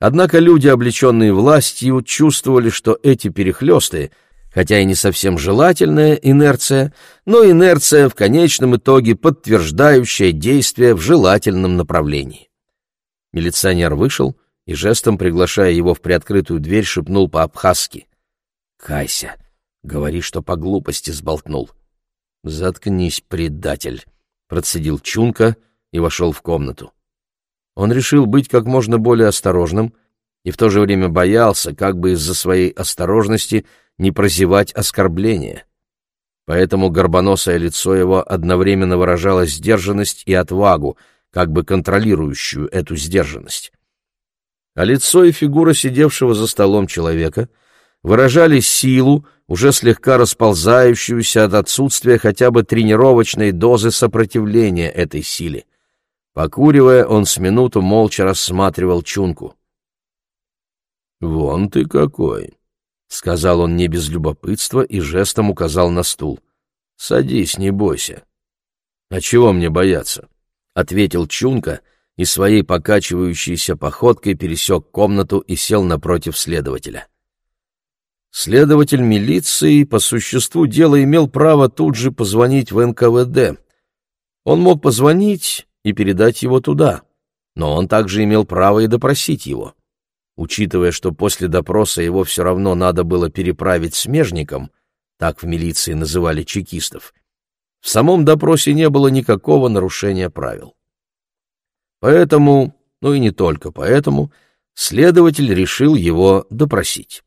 однако люди, облеченные властью, чувствовали, что эти перехлесты, хотя и не совсем желательная инерция, но инерция в конечном итоге подтверждающая действие в желательном направлении. Милиционер вышел, и жестом, приглашая его в приоткрытую дверь, шепнул по-абхазски. «Кайся, говори, что по глупости сболтнул». «Заткнись, предатель», — процедил Чунка и вошел в комнату. Он решил быть как можно более осторожным и в то же время боялся, как бы из-за своей осторожности не прозевать оскорбление. Поэтому горбоносое лицо его одновременно выражало сдержанность и отвагу, как бы контролирующую эту сдержанность а лицо и фигура сидевшего за столом человека выражали силу, уже слегка расползающуюся от отсутствия хотя бы тренировочной дозы сопротивления этой силе. Покуривая, он с минуту молча рассматривал чунку. «Вон ты какой!» — сказал он не без любопытства и жестом указал на стул. «Садись, не бойся». «А чего мне бояться?» — ответил Чунка и своей покачивающейся походкой пересек комнату и сел напротив следователя. Следователь милиции по существу дела имел право тут же позвонить в НКВД. Он мог позвонить и передать его туда, но он также имел право и допросить его. Учитывая, что после допроса его все равно надо было переправить смежникам, так в милиции называли чекистов, в самом допросе не было никакого нарушения правил. Поэтому, ну и не только поэтому, следователь решил его допросить.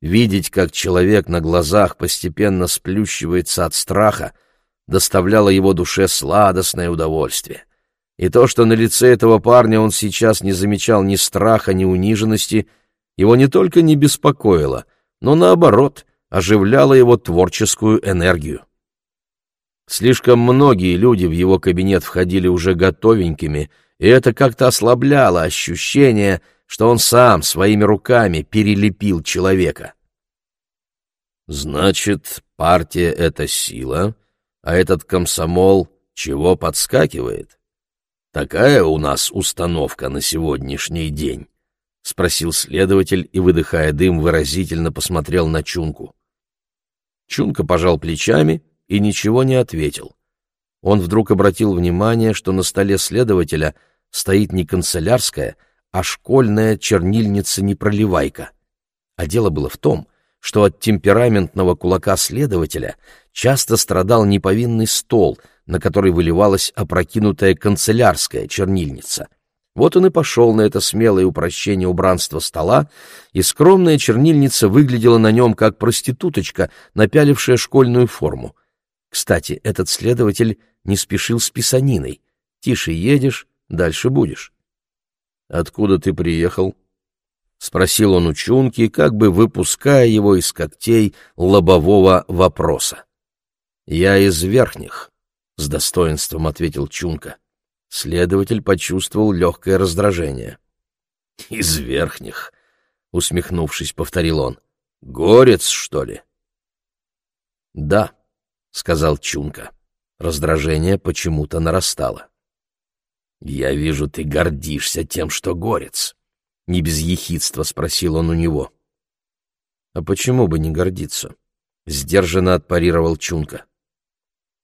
Видеть, как человек на глазах постепенно сплющивается от страха, доставляло его душе сладостное удовольствие. И то, что на лице этого парня он сейчас не замечал ни страха, ни униженности, его не только не беспокоило, но, наоборот, оживляло его творческую энергию. Слишком многие люди в его кабинет входили уже готовенькими, и это как-то ослабляло ощущение, что он сам своими руками перелепил человека. «Значит, партия — это сила, а этот комсомол чего подскакивает? Такая у нас установка на сегодняшний день», — спросил следователь и, выдыхая дым, выразительно посмотрел на Чунку. Чунка пожал плечами — и ничего не ответил. Он вдруг обратил внимание, что на столе следователя стоит не канцелярская, а школьная чернильница-непроливайка. А дело было в том, что от темпераментного кулака следователя часто страдал неповинный стол, на который выливалась опрокинутая канцелярская чернильница. Вот он и пошел на это смелое упрощение убранства стола, и скромная чернильница выглядела на нем как проституточка, напялившая школьную форму. Кстати, этот следователь не спешил с писаниной. Тише едешь, дальше будешь. «Откуда ты приехал?» — спросил он у Чунки, как бы выпуская его из когтей лобового вопроса. «Я из верхних», — с достоинством ответил Чунка. Следователь почувствовал легкое раздражение. «Из верхних», — усмехнувшись, повторил он. «Горец, что ли?» «Да», — сказал Чунка. Раздражение почему-то нарастало. «Я вижу, ты гордишься тем, что горец», — не без ехидства спросил он у него. «А почему бы не гордиться?» — сдержанно отпарировал Чунка.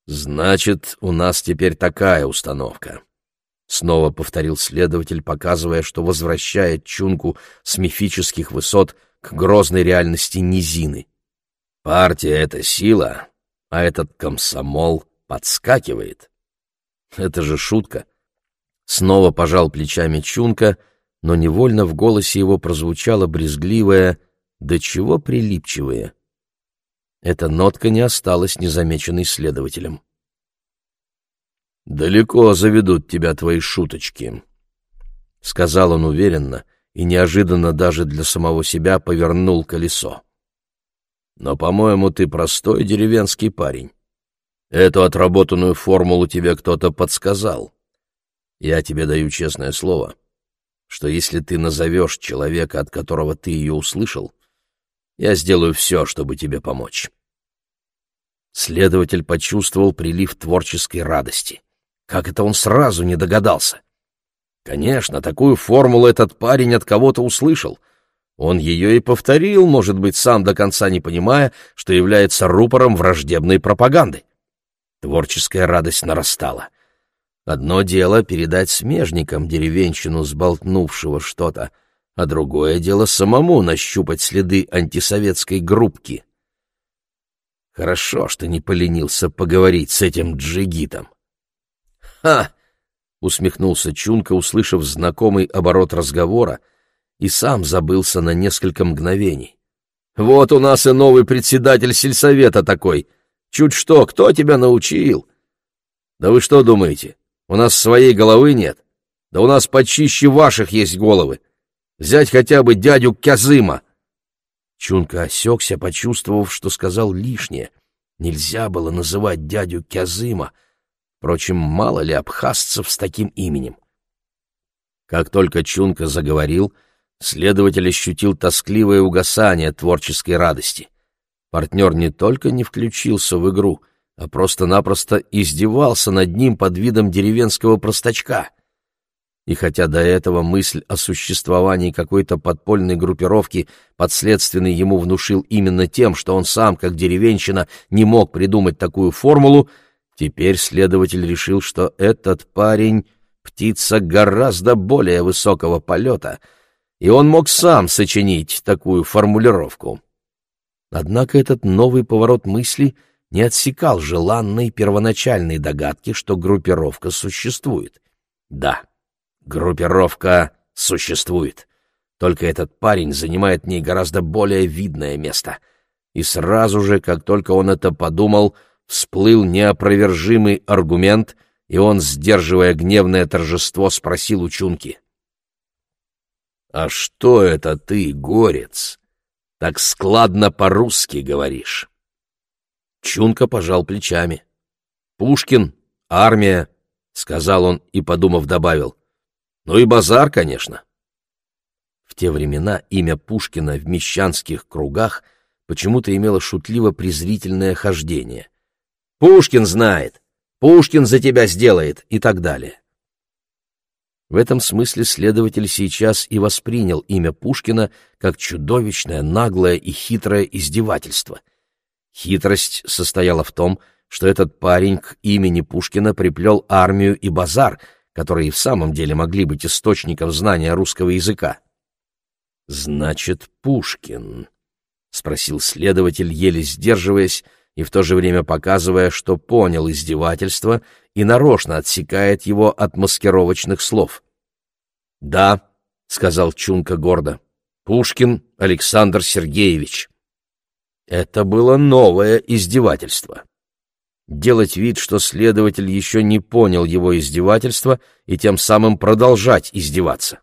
«Значит, у нас теперь такая установка. — снова повторил следователь, показывая, что возвращает Чунку с мифических высот к грозной реальности низины. «Партия — это сила, а этот комсомол подскакивает». «Это же шутка». Снова пожал плечами Чунка, но невольно в голосе его прозвучало брезгливое «да чего прилипчивое». Эта нотка не осталась незамеченной следователем. «Далеко заведут тебя твои шуточки», — сказал он уверенно и неожиданно даже для самого себя повернул колесо. «Но, по-моему, ты простой деревенский парень. Эту отработанную формулу тебе кто-то подсказал. Я тебе даю честное слово, что если ты назовешь человека, от которого ты ее услышал, я сделаю все, чтобы тебе помочь». Следователь почувствовал прилив творческой радости. Как это он сразу не догадался? Конечно, такую формулу этот парень от кого-то услышал. Он ее и повторил, может быть, сам до конца не понимая, что является рупором враждебной пропаганды. Творческая радость нарастала. Одно дело передать смежникам деревенщину, сболтнувшего что-то, а другое дело самому нащупать следы антисоветской группки. Хорошо, что не поленился поговорить с этим джигитом. «Ха!» — усмехнулся Чунка, услышав знакомый оборот разговора, и сам забылся на несколько мгновений. «Вот у нас и новый председатель сельсовета такой. Чуть что, кто тебя научил?» «Да вы что думаете, у нас своей головы нет? Да у нас почище ваших есть головы. Взять хотя бы дядю Кязыма!» Чунка осекся, почувствовав, что сказал лишнее. Нельзя было называть дядю Кязыма — Впрочем, мало ли абхазцев с таким именем. Как только Чунка заговорил, следователь ощутил тоскливое угасание творческой радости. Партнер не только не включился в игру, а просто-напросто издевался над ним под видом деревенского простачка. И хотя до этого мысль о существовании какой-то подпольной группировки подследственный ему внушил именно тем, что он сам, как деревенщина, не мог придумать такую формулу, Теперь следователь решил, что этот парень — птица гораздо более высокого полета, и он мог сам сочинить такую формулировку. Однако этот новый поворот мысли не отсекал желанной первоначальной догадки, что группировка существует. Да, группировка существует. Только этот парень занимает в ней гораздо более видное место. И сразу же, как только он это подумал, — всплыл неопровержимый аргумент, и он, сдерживая гневное торжество, спросил у Чунки. «А что это ты, горец, так складно по-русски говоришь?» Чунка пожал плечами. «Пушкин, армия», — сказал он и, подумав, добавил. «Ну и базар, конечно». В те времена имя Пушкина в мещанских кругах почему-то имело шутливо-презрительное хождение. Пушкин знает, Пушкин за тебя сделает и так далее. В этом смысле следователь сейчас и воспринял имя Пушкина как чудовищное, наглое и хитрое издевательство. Хитрость состояла в том, что этот парень к имени Пушкина приплел армию и базар, которые в самом деле могли быть источником знания русского языка. «Значит, Пушкин?» — спросил следователь, еле сдерживаясь, и в то же время показывая, что понял издевательство и нарочно отсекает его от маскировочных слов. «Да», — сказал Чунка гордо, — «Пушкин Александр Сергеевич». Это было новое издевательство. Делать вид, что следователь еще не понял его издевательства, и тем самым продолжать издеваться.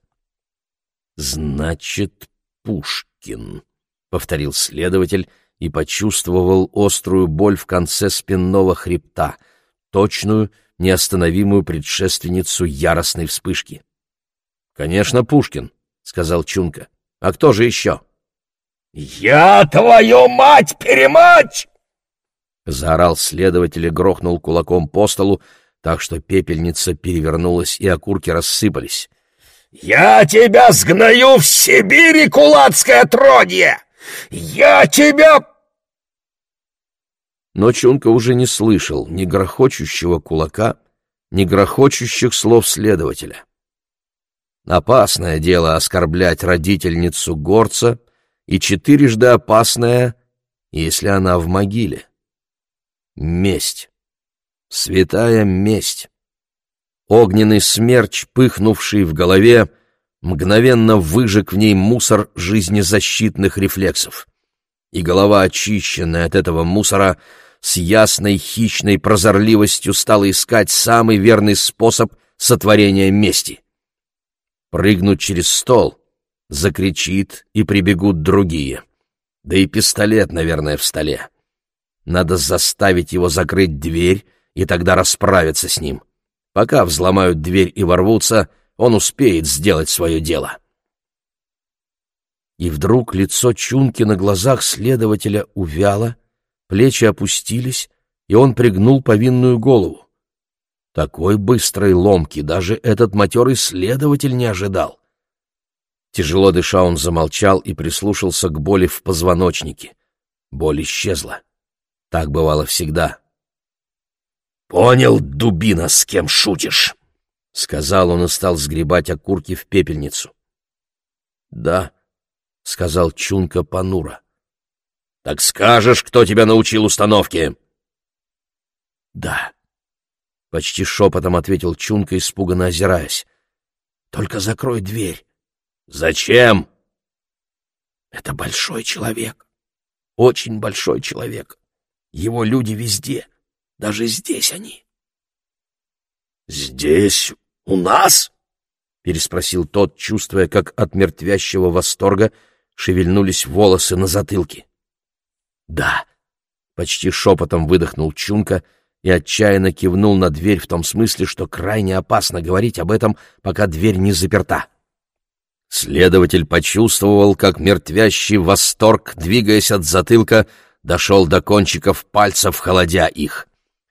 «Значит, Пушкин», — повторил следователь и почувствовал острую боль в конце спинного хребта, точную, неостановимую предшественницу яростной вспышки. «Конечно, Пушкин», — сказал Чунка. «А кто же еще?»
«Я твою мать-перемать!»
Заорал следователь и грохнул кулаком по столу, так что пепельница перевернулась и окурки рассыпались.
«Я тебя сгною в Сибири, кулацкое отродье! Я тебя...»
Но Чунка уже не слышал ни грохочущего кулака, ни грохочущих слов следователя. Опасное дело оскорблять родительницу горца, и четырежды опасное, если она в могиле. Месть. Святая месть. Огненный смерч, пыхнувший в голове, мгновенно выжег в ней мусор жизнезащитных рефлексов. И голова, очищенная от этого мусора, с ясной хищной прозорливостью стала искать самый верный способ сотворения мести. Прыгнуть через стол, закричит, и прибегут другие. Да и пистолет, наверное, в столе. Надо заставить его закрыть дверь, и тогда расправиться с ним. Пока взломают дверь и ворвутся, он успеет сделать свое дело. И вдруг лицо Чунки на глазах следователя увяло, плечи опустились, и он пригнул повинную голову. Такой быстрой ломки даже этот матерый следователь не ожидал. Тяжело дыша, он замолчал и прислушался к боли в позвоночнике. Боль исчезла. Так бывало всегда.
«Понял, дубина, с кем шутишь!»
— сказал он и стал сгребать окурки в пепельницу. «Да», — сказал Чунка понуро.
«Так скажешь, кто тебя научил установке?»
«Да», — почти шепотом ответил Чунка, испуганно озираясь. «Только закрой дверь».
«Зачем?»
«Это большой человек, очень большой человек. Его люди везде, даже здесь они.
«Здесь? У нас?»
— переспросил тот, чувствуя, как от мертвящего восторга шевельнулись волосы на затылке. «Да», — почти шепотом выдохнул Чунка и отчаянно кивнул на дверь в том смысле, что крайне опасно говорить об этом, пока дверь не заперта. Следователь почувствовал, как мертвящий восторг, двигаясь от затылка, дошел до кончиков пальцев, холодя их.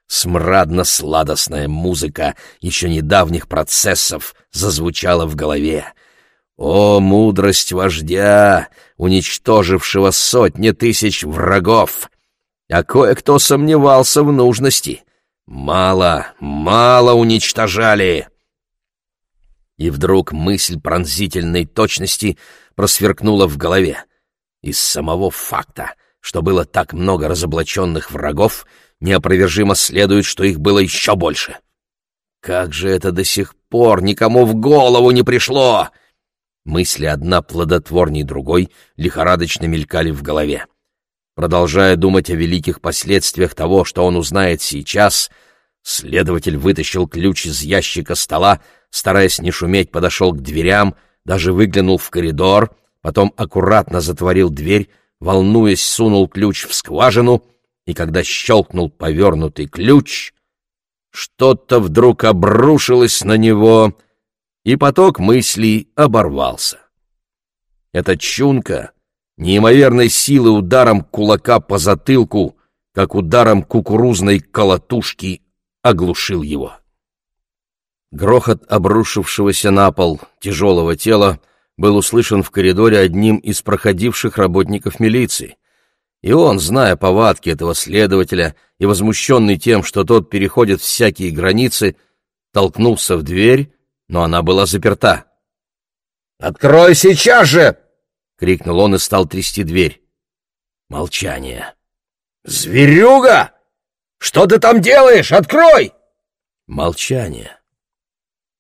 Смрадно-сладостная музыка еще недавних процессов зазвучала в голове. О, мудрость вождя, уничтожившего сотни тысяч врагов! А кое-кто сомневался в нужности. Мало, мало уничтожали. И вдруг мысль пронзительной точности просверкнула в голове. Из самого факта — что было так много разоблаченных врагов, неопровержимо следует, что их было еще больше. Как же это до сих пор никому в голову не пришло? Мысли одна плодотворней другой лихорадочно мелькали в голове. Продолжая думать о великих последствиях того, что он узнает сейчас, следователь вытащил ключ из ящика стола, стараясь не шуметь, подошел к дверям, даже выглянул в коридор, потом аккуратно затворил дверь, волнуясь, сунул ключ в скважину, и когда щелкнул повернутый ключ, что-то вдруг обрушилось на него, и поток мыслей оборвался. Эта чунка неимоверной силы ударом кулака по затылку, как ударом кукурузной колотушки, оглушил его. Грохот обрушившегося на пол тяжелого тела был услышан в коридоре одним из проходивших работников милиции. И он, зная повадки этого следователя и возмущенный тем, что тот переходит всякие границы, толкнулся в дверь, но она была заперта.
«Открой сейчас же!»
— крикнул он и стал трясти дверь. Молчание.
«Зверюга! Что ты там делаешь? Открой!»
Молчание.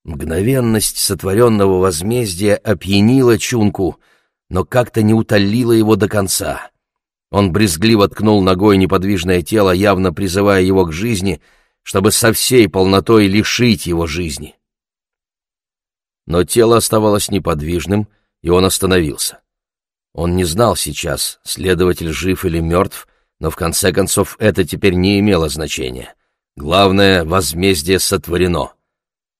Мгновенность сотворенного возмездия опьянила Чунку, но как-то не утолила его до конца. Он брезгливо ткнул ногой неподвижное тело, явно призывая его к жизни, чтобы со всей полнотой лишить его жизни. Но тело оставалось неподвижным, и он остановился. Он не знал сейчас, следователь жив или мертв, но в конце концов это теперь не имело значения. Главное, возмездие сотворено.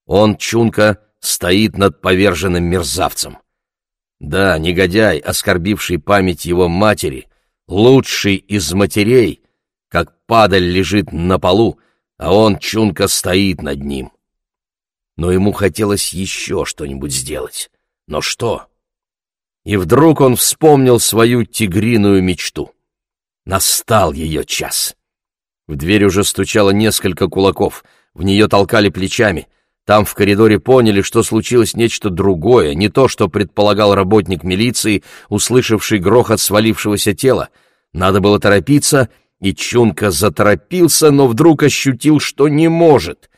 Он, Чунка, стоит над поверженным мерзавцем. Да, негодяй, оскорбивший память его матери, лучший из матерей, как падаль лежит на полу, а он, Чунка, стоит над ним. Но ему хотелось еще что-нибудь сделать. Но что? И вдруг он вспомнил свою тигриную мечту. Настал ее час. В дверь уже стучало несколько кулаков, в нее толкали плечами. Там в коридоре поняли, что случилось нечто другое, не то, что предполагал работник милиции, услышавший грохот свалившегося тела. Надо было торопиться, и Чунка заторопился, но вдруг ощутил, что не может.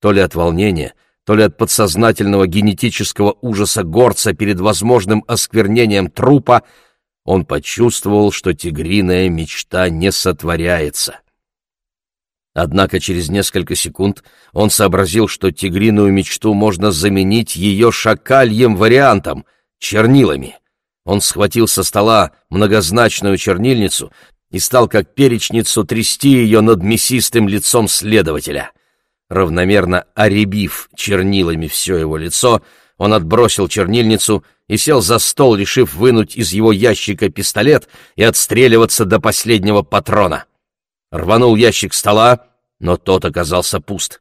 То ли от волнения, то ли от подсознательного генетического ужаса горца перед возможным осквернением трупа, он почувствовал, что тигриная мечта не сотворяется. Однако через несколько секунд он сообразил, что тигриную мечту можно заменить ее шакальем вариантом — чернилами. Он схватил со стола многозначную чернильницу и стал как перечницу трясти ее над мясистым лицом следователя. Равномерно оребив чернилами все его лицо, он отбросил чернильницу и сел за стол, решив вынуть из его ящика пистолет и отстреливаться до последнего патрона. Рванул ящик стола, но тот оказался пуст.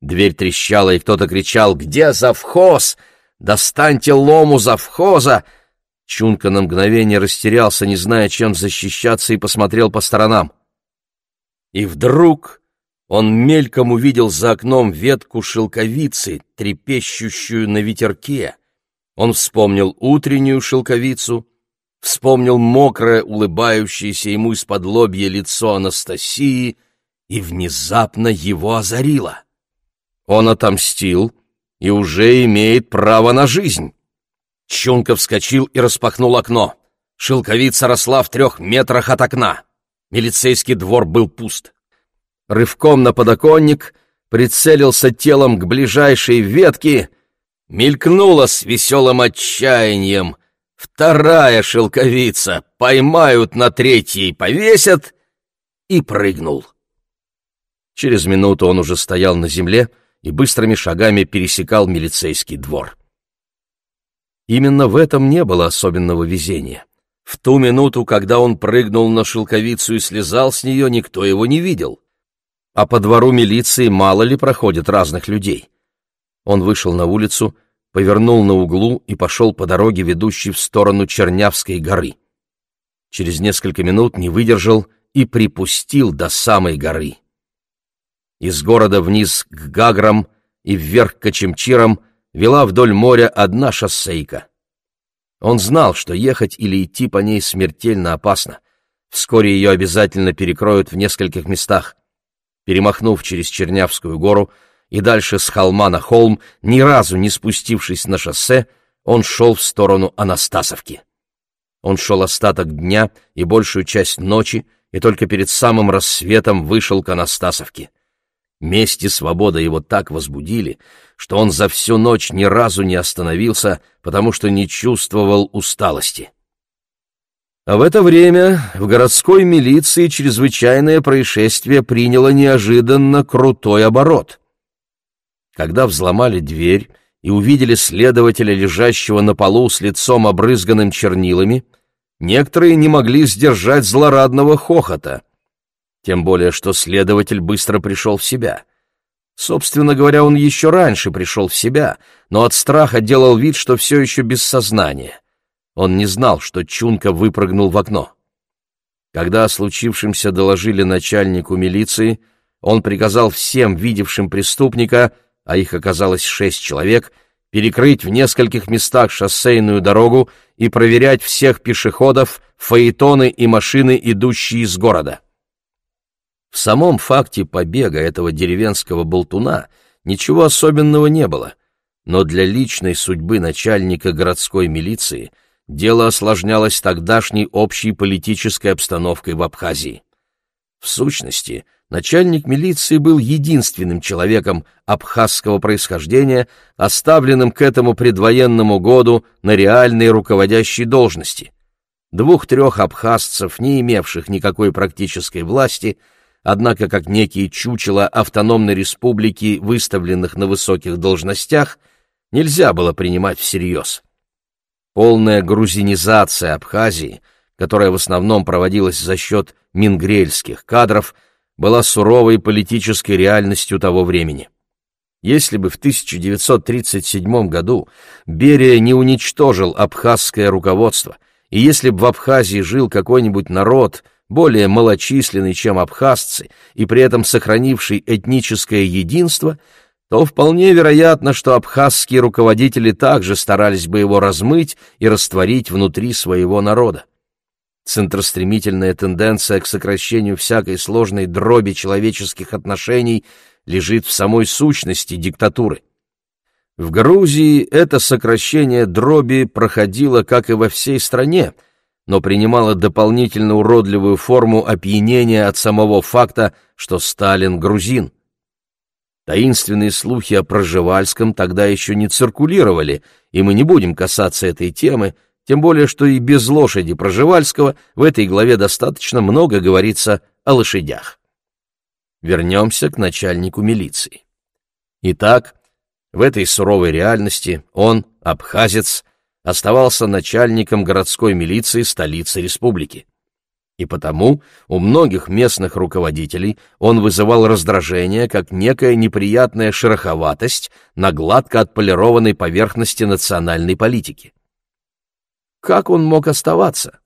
Дверь трещала, и кто-то кричал «Где завхоз? Достаньте лому завхоза!» Чунка на мгновение растерялся, не зная, чем защищаться, и посмотрел по сторонам. И вдруг он мельком увидел за окном ветку шелковицы, трепещущую на ветерке. Он вспомнил утреннюю шелковицу, вспомнил мокрое, улыбающееся ему из-под лобья лицо Анастасии, и внезапно его озарило. Он отомстил и уже имеет право на жизнь. Чунка вскочил и распахнул окно. Шелковица росла в трех метрах от окна. Милицейский двор был пуст. Рывком на подоконник прицелился телом к ближайшей ветке, мелькнула с веселым отчаянием. Вторая шелковица поймают на третьей, повесят и прыгнул. Через минуту он уже стоял на земле и быстрыми шагами пересекал милицейский двор. Именно в этом не было особенного везения. В ту минуту, когда он прыгнул на шелковицу и слезал с нее, никто его не видел. А по двору милиции мало ли проходит разных людей. Он вышел на улицу, повернул на углу и пошел по дороге, ведущей в сторону Чернявской горы. Через несколько минут не выдержал и припустил до самой горы. Из города вниз к Гаграм и вверх к Ачемчирам вела вдоль моря одна шоссейка. Он знал, что ехать или идти по ней смертельно опасно. Вскоре ее обязательно перекроют в нескольких местах. Перемахнув через Чернявскую гору и дальше с холма на холм, ни разу не спустившись на шоссе, он шел в сторону Анастасовки. Он шел остаток дня и большую часть ночи, и только перед самым рассветом вышел к Анастасовке. Месть и свобода его так возбудили, что он за всю ночь ни разу не остановился, потому что не чувствовал усталости. А в это время в городской милиции чрезвычайное происшествие приняло неожиданно крутой оборот. Когда взломали дверь и увидели следователя, лежащего на полу с лицом обрызганным чернилами, некоторые не могли сдержать злорадного хохота — тем более, что следователь быстро пришел в себя. Собственно говоря, он еще раньше пришел в себя, но от страха делал вид, что все еще без сознания. Он не знал, что Чунка выпрыгнул в окно. Когда о случившемся доложили начальнику милиции, он приказал всем видевшим преступника, а их оказалось шесть человек, перекрыть в нескольких местах шоссейную дорогу и проверять всех пешеходов, фаэтоны и машины, идущие из города. В самом факте побега этого деревенского болтуна ничего особенного не было — но для личной судьбы начальника городской милиции дело осложнялось тогдашней общей политической обстановкой в Абхазии. В сущности, начальник милиции был единственным человеком абхазского происхождения, оставленным к этому предвоенному году на реальной руководящей должности. Двух-трех абхазцев, не имевших никакой практической власти, однако как некие чучела автономной республики, выставленных на высоких должностях, нельзя было принимать всерьез. Полная грузинизация Абхазии, которая в основном проводилась за счет мингрельских кадров, была суровой политической реальностью того времени. Если бы в 1937 году Берия не уничтожил абхазское руководство, и если бы в Абхазии жил какой-нибудь народ, более малочисленный, чем абхазцы, и при этом сохранивший этническое единство, то вполне вероятно, что абхазские руководители также старались бы его размыть и растворить внутри своего народа. Центростремительная тенденция к сокращению всякой сложной дроби человеческих отношений лежит в самой сущности диктатуры. В Грузии это сокращение дроби проходило, как и во всей стране, но принимало дополнительно уродливую форму опьянения от самого факта, что Сталин грузин. Таинственные слухи о Проживальском тогда еще не циркулировали, и мы не будем касаться этой темы, тем более что и без лошади Проживальского в этой главе достаточно много говорится о лошадях. Вернемся к начальнику милиции. Итак, в этой суровой реальности он, абхазец, оставался начальником городской милиции столицы республики. И потому у многих местных руководителей он вызывал раздражение как некая неприятная шероховатость на гладко отполированной поверхности национальной политики. Как он мог оставаться?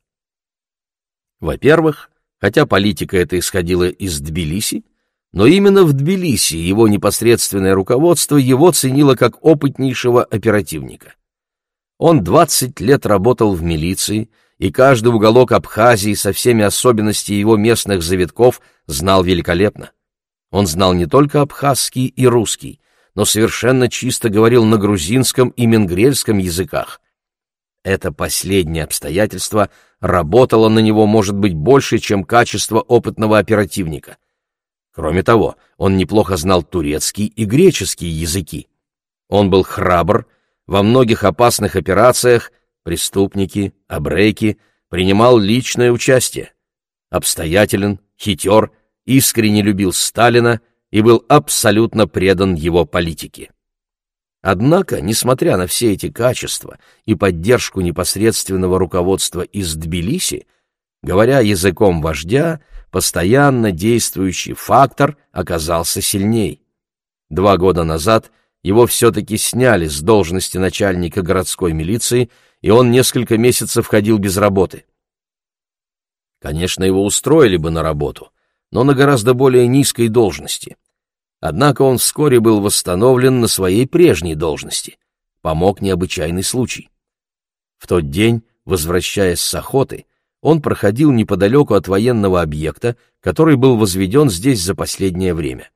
Во-первых, хотя политика эта исходила из Тбилиси, но именно в Тбилиси его непосредственное руководство его ценило как опытнейшего оперативника. Он 20 лет работал в милиции, и каждый уголок Абхазии со всеми особенностями его местных завитков знал великолепно. Он знал не только абхазский и русский, но совершенно чисто говорил на грузинском и менгрельском языках. Это последнее обстоятельство работало на него, может быть, больше, чем качество опытного оперативника. Кроме того, он неплохо знал турецкий и греческий языки. Он был храбр, во многих опасных операциях, преступники, абрейки, принимал личное участие. Обстоятелен, хитер, искренне любил Сталина и был абсолютно предан его политике. Однако, несмотря на все эти качества и поддержку непосредственного руководства из Тбилиси, говоря языком вождя, постоянно действующий фактор оказался сильней. Два года назад его все-таки сняли с должности начальника городской милиции, и он несколько месяцев ходил без работы. Конечно, его устроили бы на работу, но на гораздо более низкой должности. Однако он вскоре был восстановлен на своей прежней должности. Помог необычайный случай. В тот день, возвращаясь с охоты, он проходил неподалеку от военного объекта, который был возведен здесь за последнее время.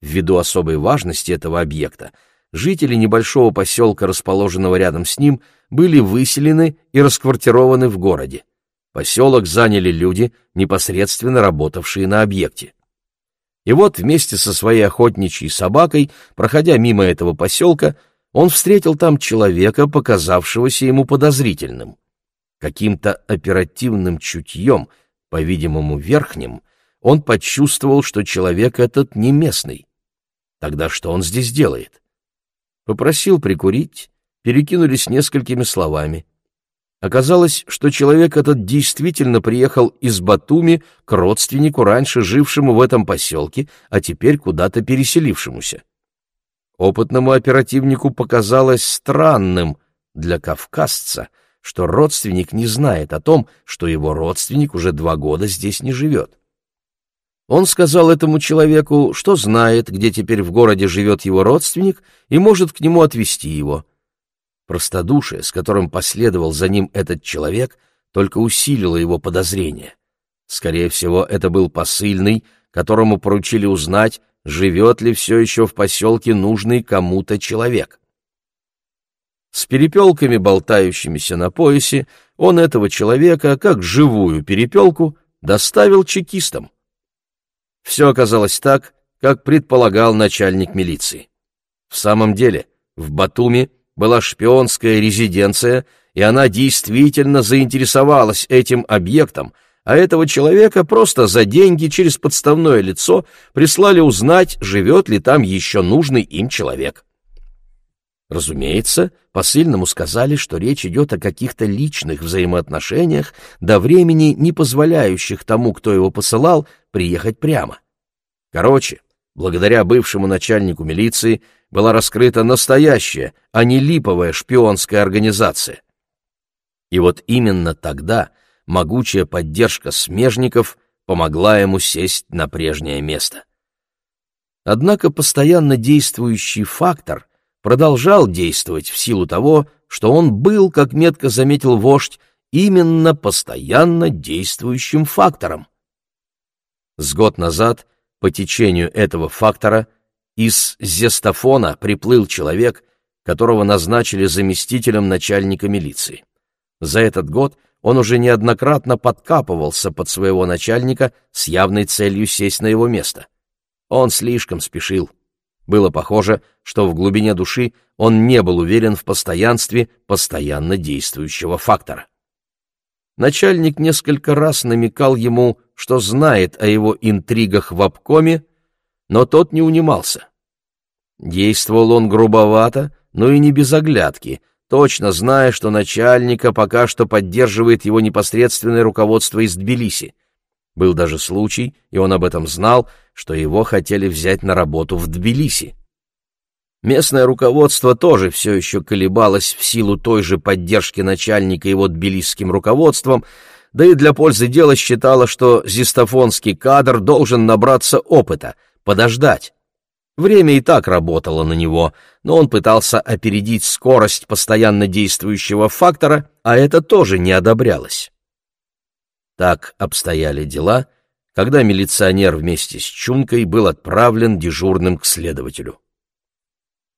Ввиду особой важности этого объекта, жители небольшого поселка, расположенного рядом с ним, были выселены и расквартированы в городе. Поселок заняли люди, непосредственно работавшие на объекте. И вот вместе со своей охотничьей собакой, проходя мимо этого поселка, он встретил там человека, показавшегося ему подозрительным. Каким-то оперативным чутьем, по-видимому, верхним, он почувствовал, что человек этот не местный. Тогда что он здесь делает? Попросил прикурить, перекинулись несколькими словами. Оказалось, что человек этот действительно приехал из Батуми к родственнику, раньше жившему в этом поселке, а теперь куда-то переселившемуся. Опытному оперативнику показалось странным для кавказца, что родственник не знает о том, что его родственник уже два года здесь не живет. Он сказал этому человеку, что знает, где теперь в городе живет его родственник, и может к нему отвезти его. Простодушие, с которым последовал за ним этот человек, только усилило его подозрение. Скорее всего, это был посыльный, которому поручили узнать, живет ли все еще в поселке нужный кому-то человек. С перепелками, болтающимися на поясе, он этого человека, как живую перепелку, доставил чекистам. Все оказалось так, как предполагал начальник милиции. В самом деле, в Батуми была шпионская резиденция, и она действительно заинтересовалась этим объектом, а этого человека просто за деньги через подставное лицо прислали узнать, живет ли там еще нужный им человек. Разумеется, посыльному сказали, что речь идет о каких-то личных взаимоотношениях до времени, не позволяющих тому, кто его посылал, приехать прямо. Короче, благодаря бывшему начальнику милиции была раскрыта настоящая, а не липовая шпионская организация. И вот именно тогда могучая поддержка смежников помогла ему сесть на прежнее место. Однако постоянно действующий фактор продолжал действовать в силу того, что он был, как метко заметил вождь, именно постоянно действующим фактором. С год назад по течению этого фактора из Зестафона приплыл человек, которого назначили заместителем начальника милиции. За этот год он уже неоднократно подкапывался под своего начальника с явной целью сесть на его место. Он слишком спешил. Было похоже, что в глубине души он не был уверен в постоянстве постоянно действующего фактора. Начальник несколько раз намекал ему, что знает о его интригах в обкоме, но тот не унимался. Действовал он грубовато, но и не без оглядки — точно зная, что начальника пока что поддерживает его непосредственное руководство из Тбилиси. Был даже случай, и он об этом знал, что его хотели взять на работу в Тбилиси. Местное руководство тоже все еще колебалось в силу той же поддержки начальника его тбилисским руководством, да и для пользы дела считало, что зистофонский кадр должен набраться опыта, подождать. Время и так работало на него, но он пытался опередить скорость постоянно действующего фактора, а это тоже не одобрялось. Так обстояли дела, когда милиционер вместе с Чункой был отправлен дежурным к следователю.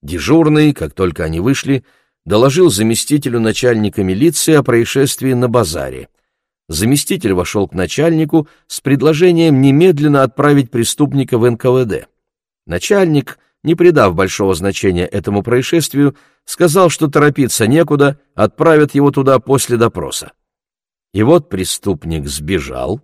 Дежурный, как только они вышли, доложил заместителю начальника милиции о происшествии на базаре. Заместитель вошел к начальнику с предложением немедленно отправить преступника в НКВД. Начальник, не придав большого значения этому происшествию, сказал, что торопиться некуда, отправят его туда после допроса. И вот преступник сбежал,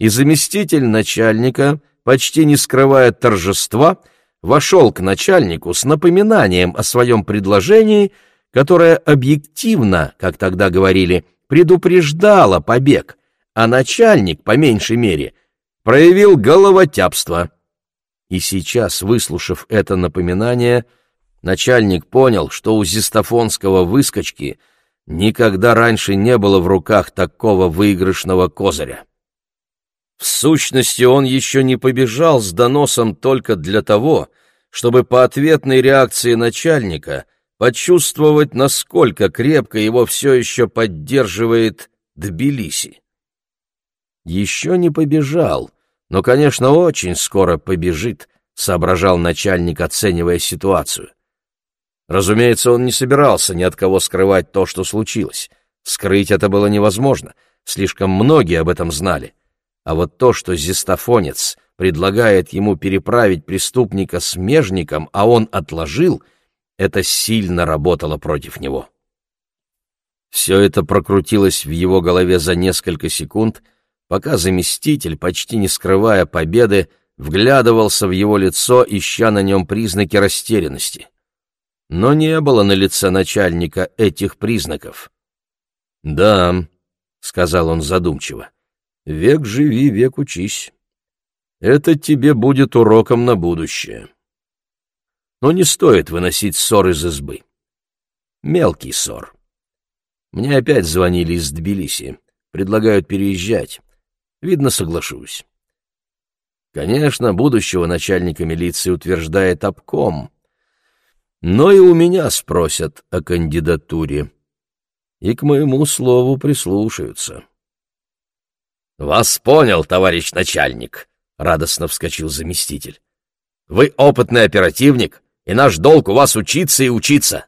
и заместитель начальника, почти не скрывая торжества, вошел к начальнику с напоминанием о своем предложении, которое объективно, как тогда говорили, предупреждало побег, а начальник, по меньшей мере, проявил головотяпство — и сейчас, выслушав это напоминание, начальник понял, что у зистофонского выскочки никогда раньше не было в руках такого выигрышного козыря. В сущности, он еще не побежал с доносом только для того, чтобы по ответной реакции начальника почувствовать, насколько крепко его все еще поддерживает Тбилиси. Еще не побежал — но, конечно, очень скоро побежит, — соображал начальник, оценивая ситуацию. Разумеется, он не собирался ни от кого скрывать то, что случилось. Скрыть это было невозможно, слишком многие об этом знали. А вот то, что зистофонец предлагает ему переправить преступника с межником, а он отложил, это сильно работало против него. Все это прокрутилось в его голове за несколько секунд, пока заместитель, почти не скрывая победы, вглядывался в его лицо, ища на нем признаки растерянности. Но не было на лице начальника этих признаков. «Да», — сказал он задумчиво, — «век живи, век учись. Это тебе будет уроком на будущее. Но не стоит выносить ссор из избы. Мелкий ссор. Мне опять звонили из Тбилиси, предлагают переезжать. Видно, соглашусь. Конечно, будущего начальника милиции утверждает обком, но и у меня спросят о кандидатуре, и к моему слову прислушаются. — Вас понял, товарищ начальник, — радостно вскочил заместитель. — Вы опытный оперативник, и наш долг у вас учиться и учиться.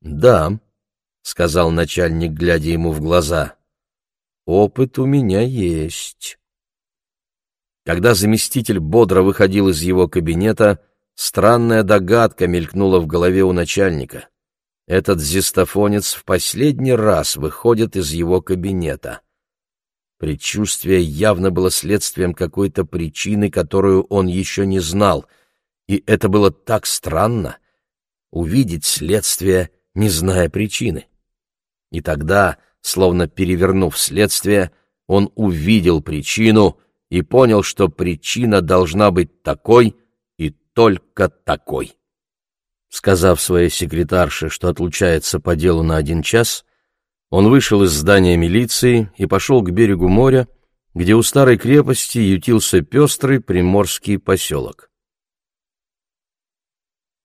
Да, — сказал начальник, глядя ему в глаза, — опыт у меня есть. Когда заместитель бодро выходил из его кабинета, странная догадка мелькнула в голове у начальника. Этот зистофонец в последний раз выходит из его кабинета. Предчувствие явно было следствием какой-то причины, которую он еще не знал, и это было так странно — увидеть следствие, не зная причины. И тогда, словно перевернув следствие, он увидел причину — и понял, что причина должна быть такой только такой. Сказав своей секретарше, что отлучается по делу на один час, он вышел из здания милиции и пошел к берегу моря, где у старой крепости ютился пестрый приморский поселок.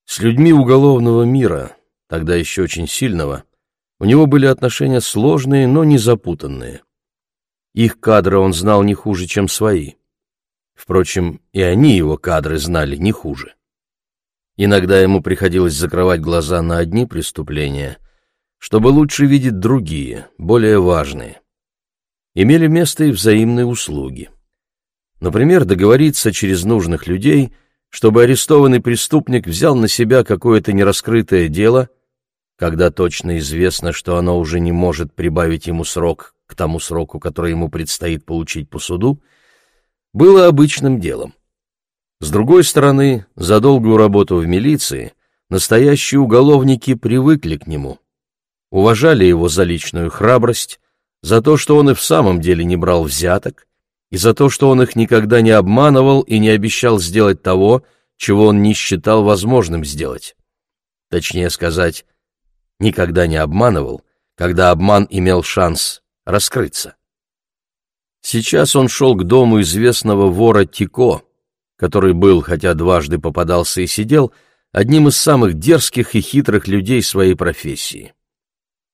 С людьми уголовного мира, тогда еще очень сильного, у него были отношения сложные, но не запутанные. Их кадры он знал не хуже, чем свои. Впрочем, и они его кадры знали не хуже. Иногда ему приходилось закрывать глаза на одни преступления, чтобы лучше видеть другие, более важные. Имели место и взаимные услуги. Например, договориться через нужных людей, чтобы арестованный преступник взял на себя какое-то нераскрытое дело, когда точно известно, что оно уже не может прибавить ему срок к тому сроку, который ему предстоит получить по суду, было обычным делом. С другой стороны, за долгую работу в милиции настоящие уголовники привыкли к нему, уважали его за личную храбрость, за то, что он и в самом деле не брал взяток, и за то, что он их никогда не обманывал и не обещал сделать того, чего он не считал возможным сделать. Точнее сказать, никогда не обманывал, когда обман имел шанс раскрыться. Сейчас он шел к дому известного вора Тико, который был, хотя дважды попадался и сидел, одним из самых дерзких и хитрых людей своей профессии.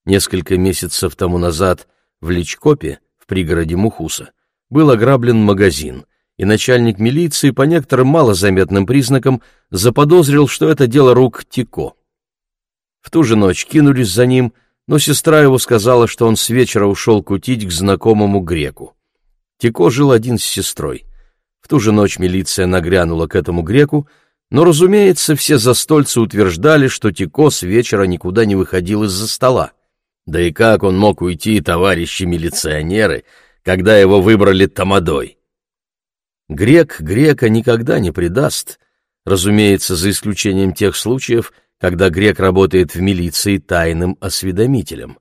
Несколько месяцев тому назад в Личкопе, в пригороде Мухуса, был ограблен магазин, и начальник милиции по некоторым малозаметным признакам заподозрил, что это дело рук Тико. В ту же ночь кинулись за ним, но сестра его сказала, что он с вечера ушел кутить к знакомому греку. Тико жил один с сестрой. В ту же ночь милиция нагрянула к этому греку, но, разумеется, все застольцы утверждали, что Тико с вечера никуда не выходил из-за стола. Да и как он мог уйти, товарищи милиционеры, когда его выбрали тамадой? Грек грека никогда не предаст, разумеется, за исключением тех случаев, когда грек работает в милиции тайным осведомителем.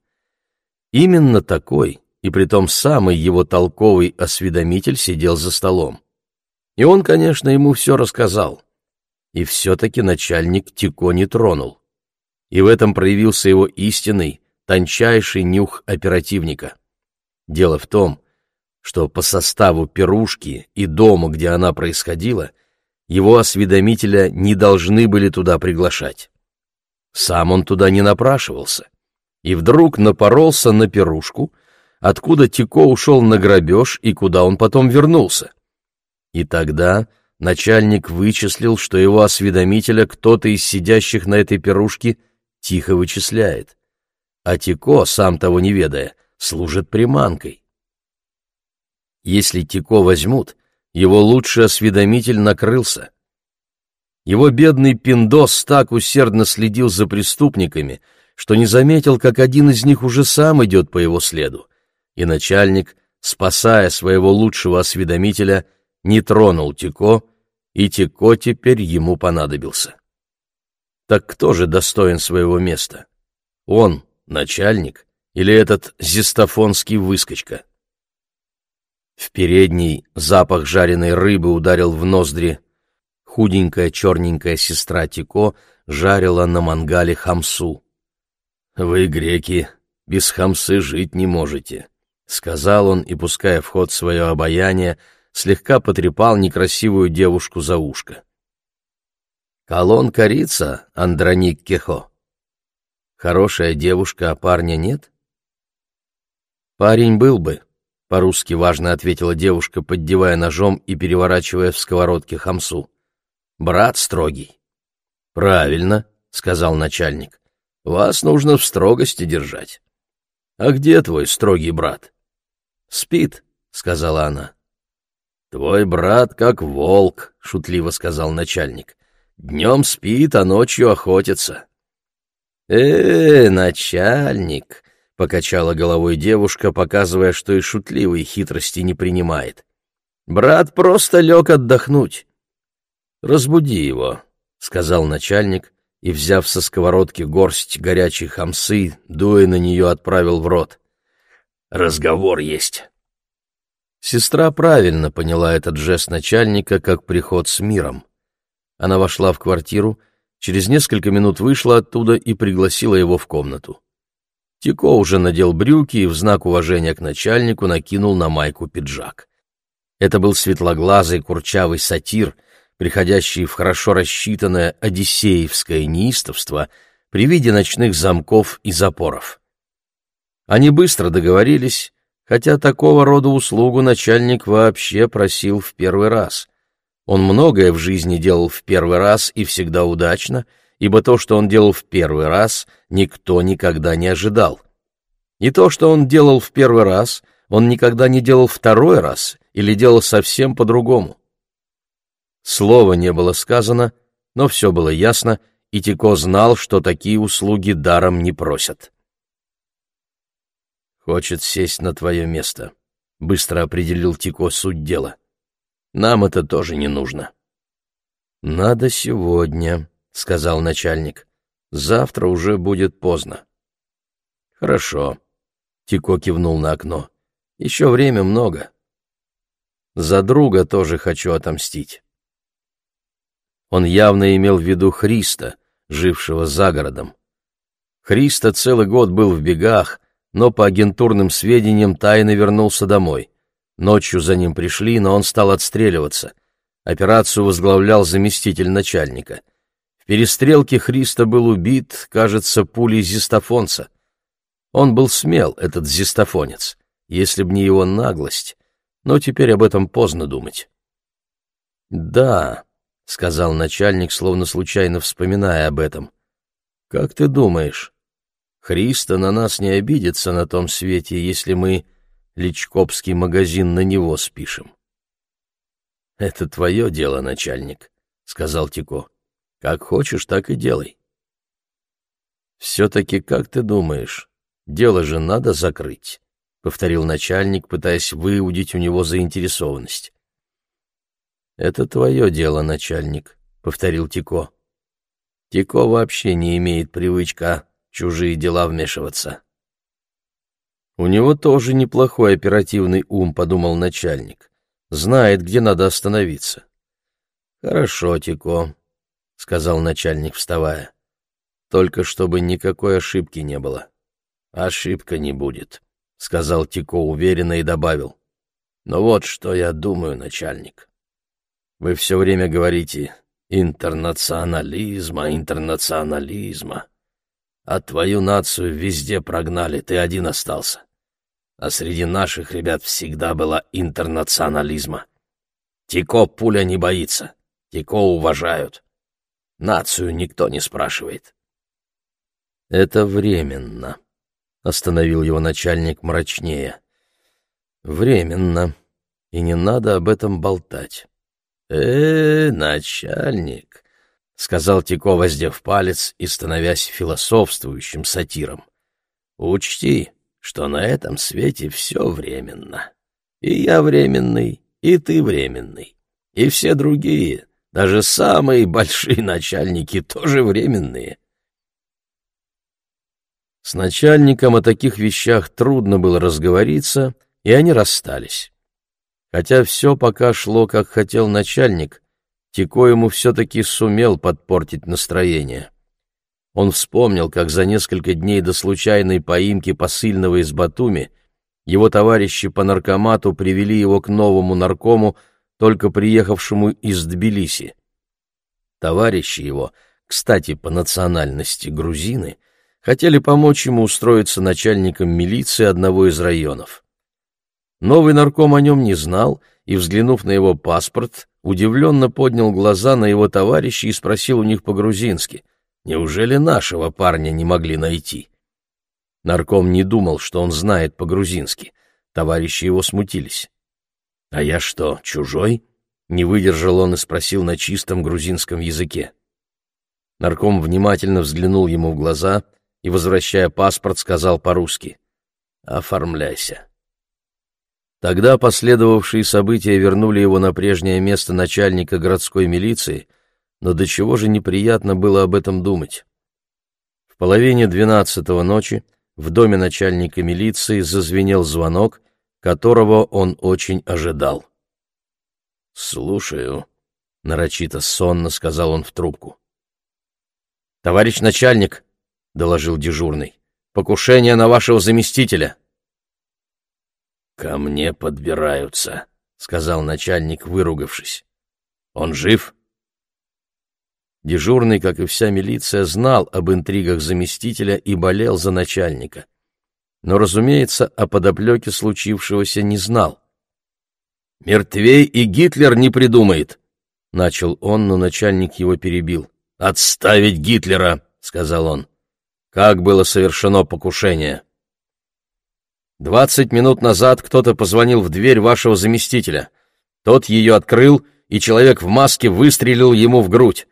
Именно такой, и притом самый его толковый осведомитель сидел за столом. И он, конечно, ему все рассказал. И все-таки начальник Тико не тронул. И в этом проявился его истинный, тончайший нюх оперативника. Дело в том, что по составу пирушки и дома, где она происходила, его осведомителя не должны были туда приглашать. Сам он туда не напрашивался. И вдруг напоролся на пирушку, откуда Тико ушел на грабеж и куда он потом вернулся. И тогда начальник вычислил, что его осведомителя кто-то из сидящих на этой пирушке тихо вычисляет. А Тико, сам того не ведая, служит приманкой. Если Тико возьмут, его лучший осведомитель накрылся. Его бедный пиндос так усердно следил за преступниками, что не заметил, как один из них уже сам идет по его следу, и начальник, спасая своего лучшего осведомителя, не тронул Тико, и Тико теперь ему понадобился. Так кто же достоин своего места? Он, начальник, или этот зистофонский выскочка? В передней запах жареной рыбы ударил в ноздри, Худенькая черненькая сестра Тико жарила на мангале хамсу. «Вы, греки, без хамсы жить не можете», — сказал он и, пуская в ход свое обаяние, слегка потрепал некрасивую девушку за ушко. «Колон корица, Андроник Кехо. Хорошая девушка, а парня нет?» «Парень был бы», — по-русски важно ответила девушка, поддевая ножом и переворачивая в сковородке хамсу брат строгий. Правильно, сказал начальник. Вас нужно в строгости держать. А где твой строгий брат? Спит, сказала она. Твой брат как волк, шутливо сказал начальник. Днем спит, а ночью охотится. Э, начальник, покачала головой девушка, показывая, что и шутливые хитрости не принимает. Брат просто лег отдохнуть. Разбуди его, сказал начальник и, взяв со сковородки горсть горячей хамсы, дуя на нее, отправил в рот. «Разговор есть». Сестра правильно поняла этот жест начальника как приход с миром. Она вошла в квартиру, через несколько минут вышла оттуда и пригласила его в комнату. Тико уже надел брюки и в знак уважения к начальнику накинул на майку пиджак. Это был светлоглазый курчавый сатир — приходящие в хорошо рассчитанное одиссеевское неистовство при виде ночных замков и запоров. Они быстро договорились, хотя такого рода услугу начальник вообще просил в первый раз. Он многое в жизни делал в первый раз и всегда удачно, ибо то, что он делал в первый раз, никто никогда не ожидал. И то, что он делал в первый раз, он никогда не делал второй раз или делал совсем по-другому. Слова не было сказано, но все было ясно, и Тико знал, что такие услуги даром не просят. «Хочет сесть на твое место», — быстро определил Тико суть дела. «Нам это тоже не нужно». «Надо сегодня», — сказал начальник. «Завтра уже будет поздно». «Хорошо», — Тико кивнул на окно. «Еще время много. За друга тоже хочу отомстить». Он явно имел в виду Христа, жившего за городом. Христа целый год был в бегах, но по агентурным сведениям тайно вернулся домой. Ночью за ним пришли, но он стал отстреливаться. Операцию возглавлял заместитель начальника. В перестрелке Христа был убит, кажется, пулей зистофонца. Он был смел, этот зистофонец, если б не его наглость, но теперь об этом поздно думать. Да, — сказал начальник, словно случайно вспоминая об этом. «Как ты думаешь, Христа на нас не обидится на том свете, если мы Личкопский магазин на него спишем?» «Это твое дело, начальник», — сказал Тико. «Как хочешь, так и делай». «Все-таки, как ты думаешь, дело же надо закрыть», — повторил начальник, пытаясь выудить у него заинтересованность. «Это твое дело, начальник», — повторил Тико. Тико вообще не имеет привычка чужие дела вмешиваться. «У него тоже неплохой оперативный ум», — подумал начальник. «Знает, где надо остановиться». «Хорошо, Тико», — сказал начальник, вставая. «Только чтобы никакой ошибки не было». «Ошибка не будет», — сказал Тико уверенно и добавил. «Но вот что я думаю, начальник. Вы все время говорите «интернационализма, интернационализма». А твою нацию везде прогнали, ты один остался. А среди наших ребят всегда была интернационализма. Тико пуля не боится, Тико уважают. Нацию никто не спрашивает. «Это временно», — остановил его начальник мрачнее. «Временно, и не надо об этом болтать э начальник», — сказал Тико, воздев палец и становясь философствующим сатиром. «Учти, что на этом свете все временно. И я временный, и ты временный, и все другие, даже самые большие начальники, тоже временные». С начальником о таких вещах трудно было разговориться, и они расстались. Хотя все пока шло, как хотел начальник, Тико ему все-таки сумел подпортить настроение. Он вспомнил, как за несколько дней до случайной поимки посыльного из Батуми его товарищи по наркомату привели его к новому наркому, только приехавшему из Тбилиси. Товарищи его, кстати, по национальности грузины, хотели помочь ему устроиться начальником милиции одного из районов. Новый нарком о нем не знал и, взглянув на его паспорт, удивленно поднял глаза на его товарищей и спросил у них по-грузински, Неужели нашего парня не могли найти? Нарком не думал, что он знает по-грузински. Товарищи его смутились. «А я что, чужой?» — не выдержал он и спросил на чистом грузинском языке. Нарком внимательно взглянул ему в глаза и, возвращая паспорт, сказал по-русски «Оформляйся». Тогда последовавшие события вернули его на прежнее место начальника городской милиции, но до чего же неприятно было об этом думать. В половине двенадцатого ночи в доме начальника милиции зазвенел звонок, которого он очень ожидал. «Слушаю», — нарочито сонно сказал он в трубку. «Товарищ начальник», — доложил дежурный, — «покушение на вашего заместителя». «Ко мне подбираются», — сказал начальник, выругавшись. «Он жив?» Дежурный, как и вся милиция, знал об интригах заместителя и болел за начальника. Но, разумеется, о подоплеке случившегося не знал. «Мертвей и Гитлер не придумает», — начал он, но начальник его перебил. «Отставить Гитлера», — сказал он. «Как было совершено покушение?» «Двадцать минут назад кто-то позвонил в дверь вашего заместителя. Тот ее открыл, и человек в маске выстрелил ему в грудь.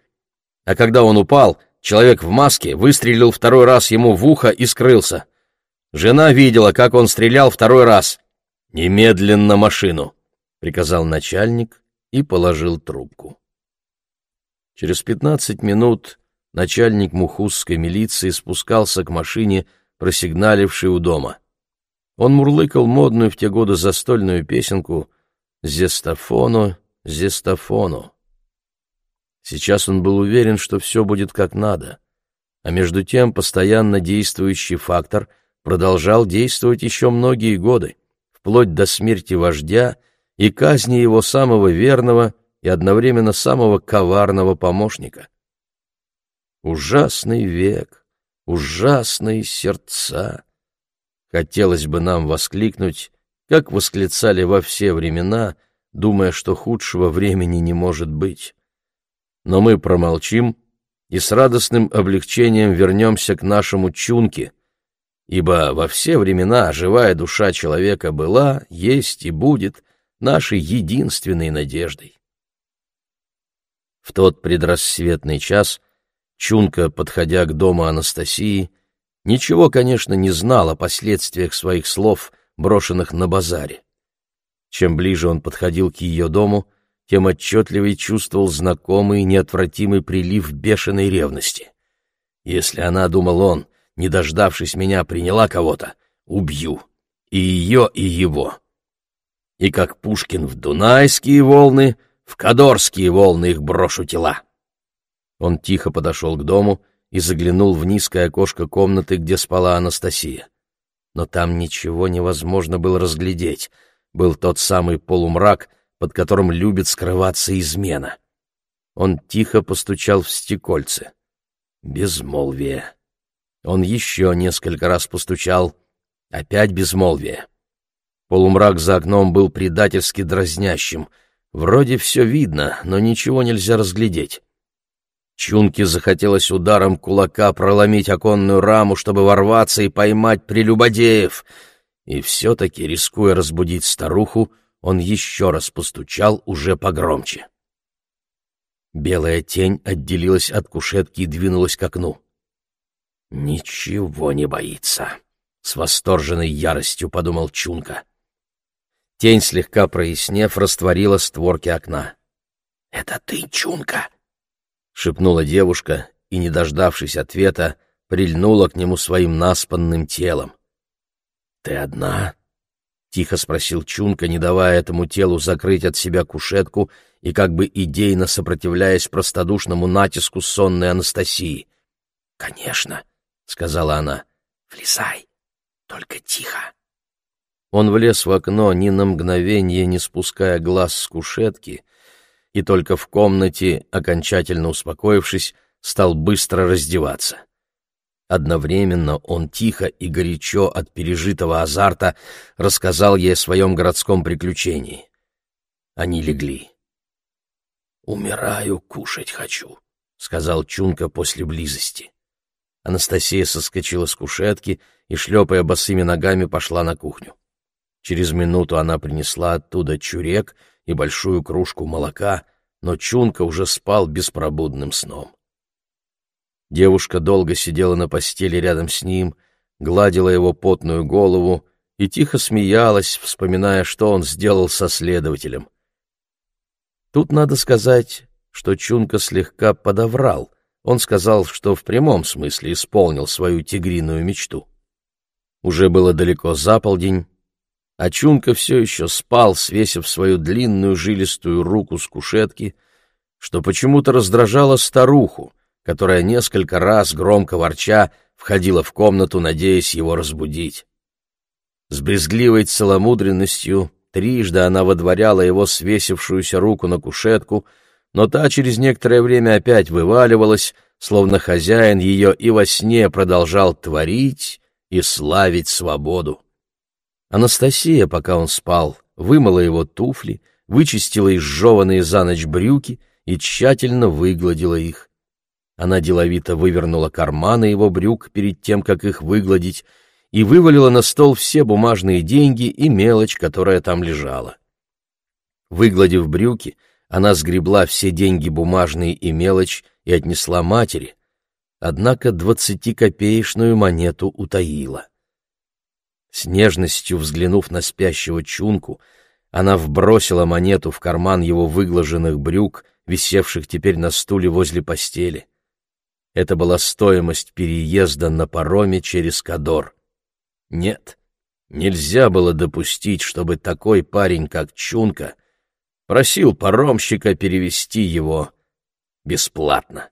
А когда он упал, человек в маске выстрелил второй раз ему в ухо и скрылся. Жена видела, как он стрелял второй раз. «Немедленно машину», — приказал начальник и положил трубку. Через пятнадцать минут начальник мухузской милиции спускался к машине, просигналившей у дома. Он мурлыкал модную в те годы застольную песенку «Зестафоно, зестафоно». Сейчас он был уверен, что все будет как надо, а между тем постоянно действующий фактор продолжал действовать еще многие годы, вплоть до смерти вождя и казни его самого верного и одновременно самого коварного помощника. Ужасный век, ужасные сердца. Хотелось бы нам воскликнуть, как восклицали во все времена, думая, что худшего времени не может быть но мы промолчим и с радостным облегчением вернемся к нашему чунке, ибо во все времена живая душа человека была, есть и будет нашей единственной надеждой. В тот предрассветный час Чунка, подходя к дому Анастасии, ничего, конечно, не знал о последствиях своих слов, брошенных на базаре. Чем ближе он подходил к ее дому, тем отчетливее чувствовал знакомый неотвратимый прилив бешеной ревности. Если она, думал он, не дождавшись меня, приняла кого-то, убью. И ее, и его. И как Пушкин в Дунайские волны, в Кадорские волны их брошу тела. Он тихо подошел к дому и заглянул в низкое окошко комнаты, где спала Анастасия. Но там ничего невозможно было разглядеть. Был тот самый полумрак — под которым любит скрываться измена. Он тихо постучал в стекольце. Безмолвие. Он еще несколько раз постучал. Опять безмолвие. Полумрак за окном был предательски дразнящим. Вроде все видно, но ничего нельзя разглядеть. Чунке захотелось ударом кулака проломить оконную раму, чтобы ворваться и поймать прелюбодеев. И все-таки, рискуя разбудить старуху, он еще раз постучал уже погромче. Белая тень отделилась от кушетки и двинулась к окну. «Ничего не боится», — с восторженной яростью подумал Чунка. Тень, слегка прояснев, растворила створки окна. «Это ты, Чунка?» — шепнула девушка и, не дождавшись ответа, прильнула к нему своим наспанным телом. «Ты одна?» — тихо спросил Чунка, не давая этому телу закрыть от себя кушетку и как бы идейно сопротивляясь простодушному натиску сонной Анастасии. «Конечно», — сказала она, — «влезай, только тихо». Он влез в окно, ни на мгновение не спуская глаз с кушетки, и только в комнате, окончательно успокоившись, стал быстро раздеваться. Одновременно он тихо и горячо от пережитого азарта рассказал ей о своем городском приключении. Они легли. «Умираю, кушать хочу», — сказал Чунка после близости. Анастасия соскочила с кушетки и, шлепая босыми ногами, пошла на кухню. Через минуту она принесла оттуда чурек и большую кружку молока, но Чунка уже спал беспробудным сном. Девушка долго сидела на постели рядом с ним, гладила его потную голову и тихо смеялась, вспоминая, что он сделал со следователем. Тут надо сказать, что Чунка слегка подоврал. Он сказал, что в прямом смысле исполнил свою тигриную мечту. Уже было далеко за полдень, а Чунка все еще спал, свесив свою длинную жилистую руку с кушетки, что почему-то раздражало старуху, которая несколько раз, громко ворча, входила в комнату, надеясь его разбудить. С брезгливой целомудренностью трижды она водворяла его свесившуюся руку на кушетку, но та через некоторое время опять вываливалась, словно хозяин ее и во сне продолжал творить и славить свободу. Анастасия, пока он спал, вымыла его туфли, вычистила изжеванные за ночь брюки и тщательно выгладила их. Она деловито вывернула карманы его брюк перед тем, как их выгладить, и вывалила на стол все бумажные деньги и мелочь, которая там лежала. Выгладив брюки, она сгребла все деньги бумажные и мелочь и отнесла матери, однако двадцатикопеечную монету утаила. С нежностью взглянув на спящего чунку, она вбросила монету в карман его выглаженных брюк, висевших теперь на стуле возле постели. Это была стоимость переезда на пароме через Кадор. Нет, нельзя было допустить, чтобы такой парень, как Чунка, просил паромщика перевести его бесплатно.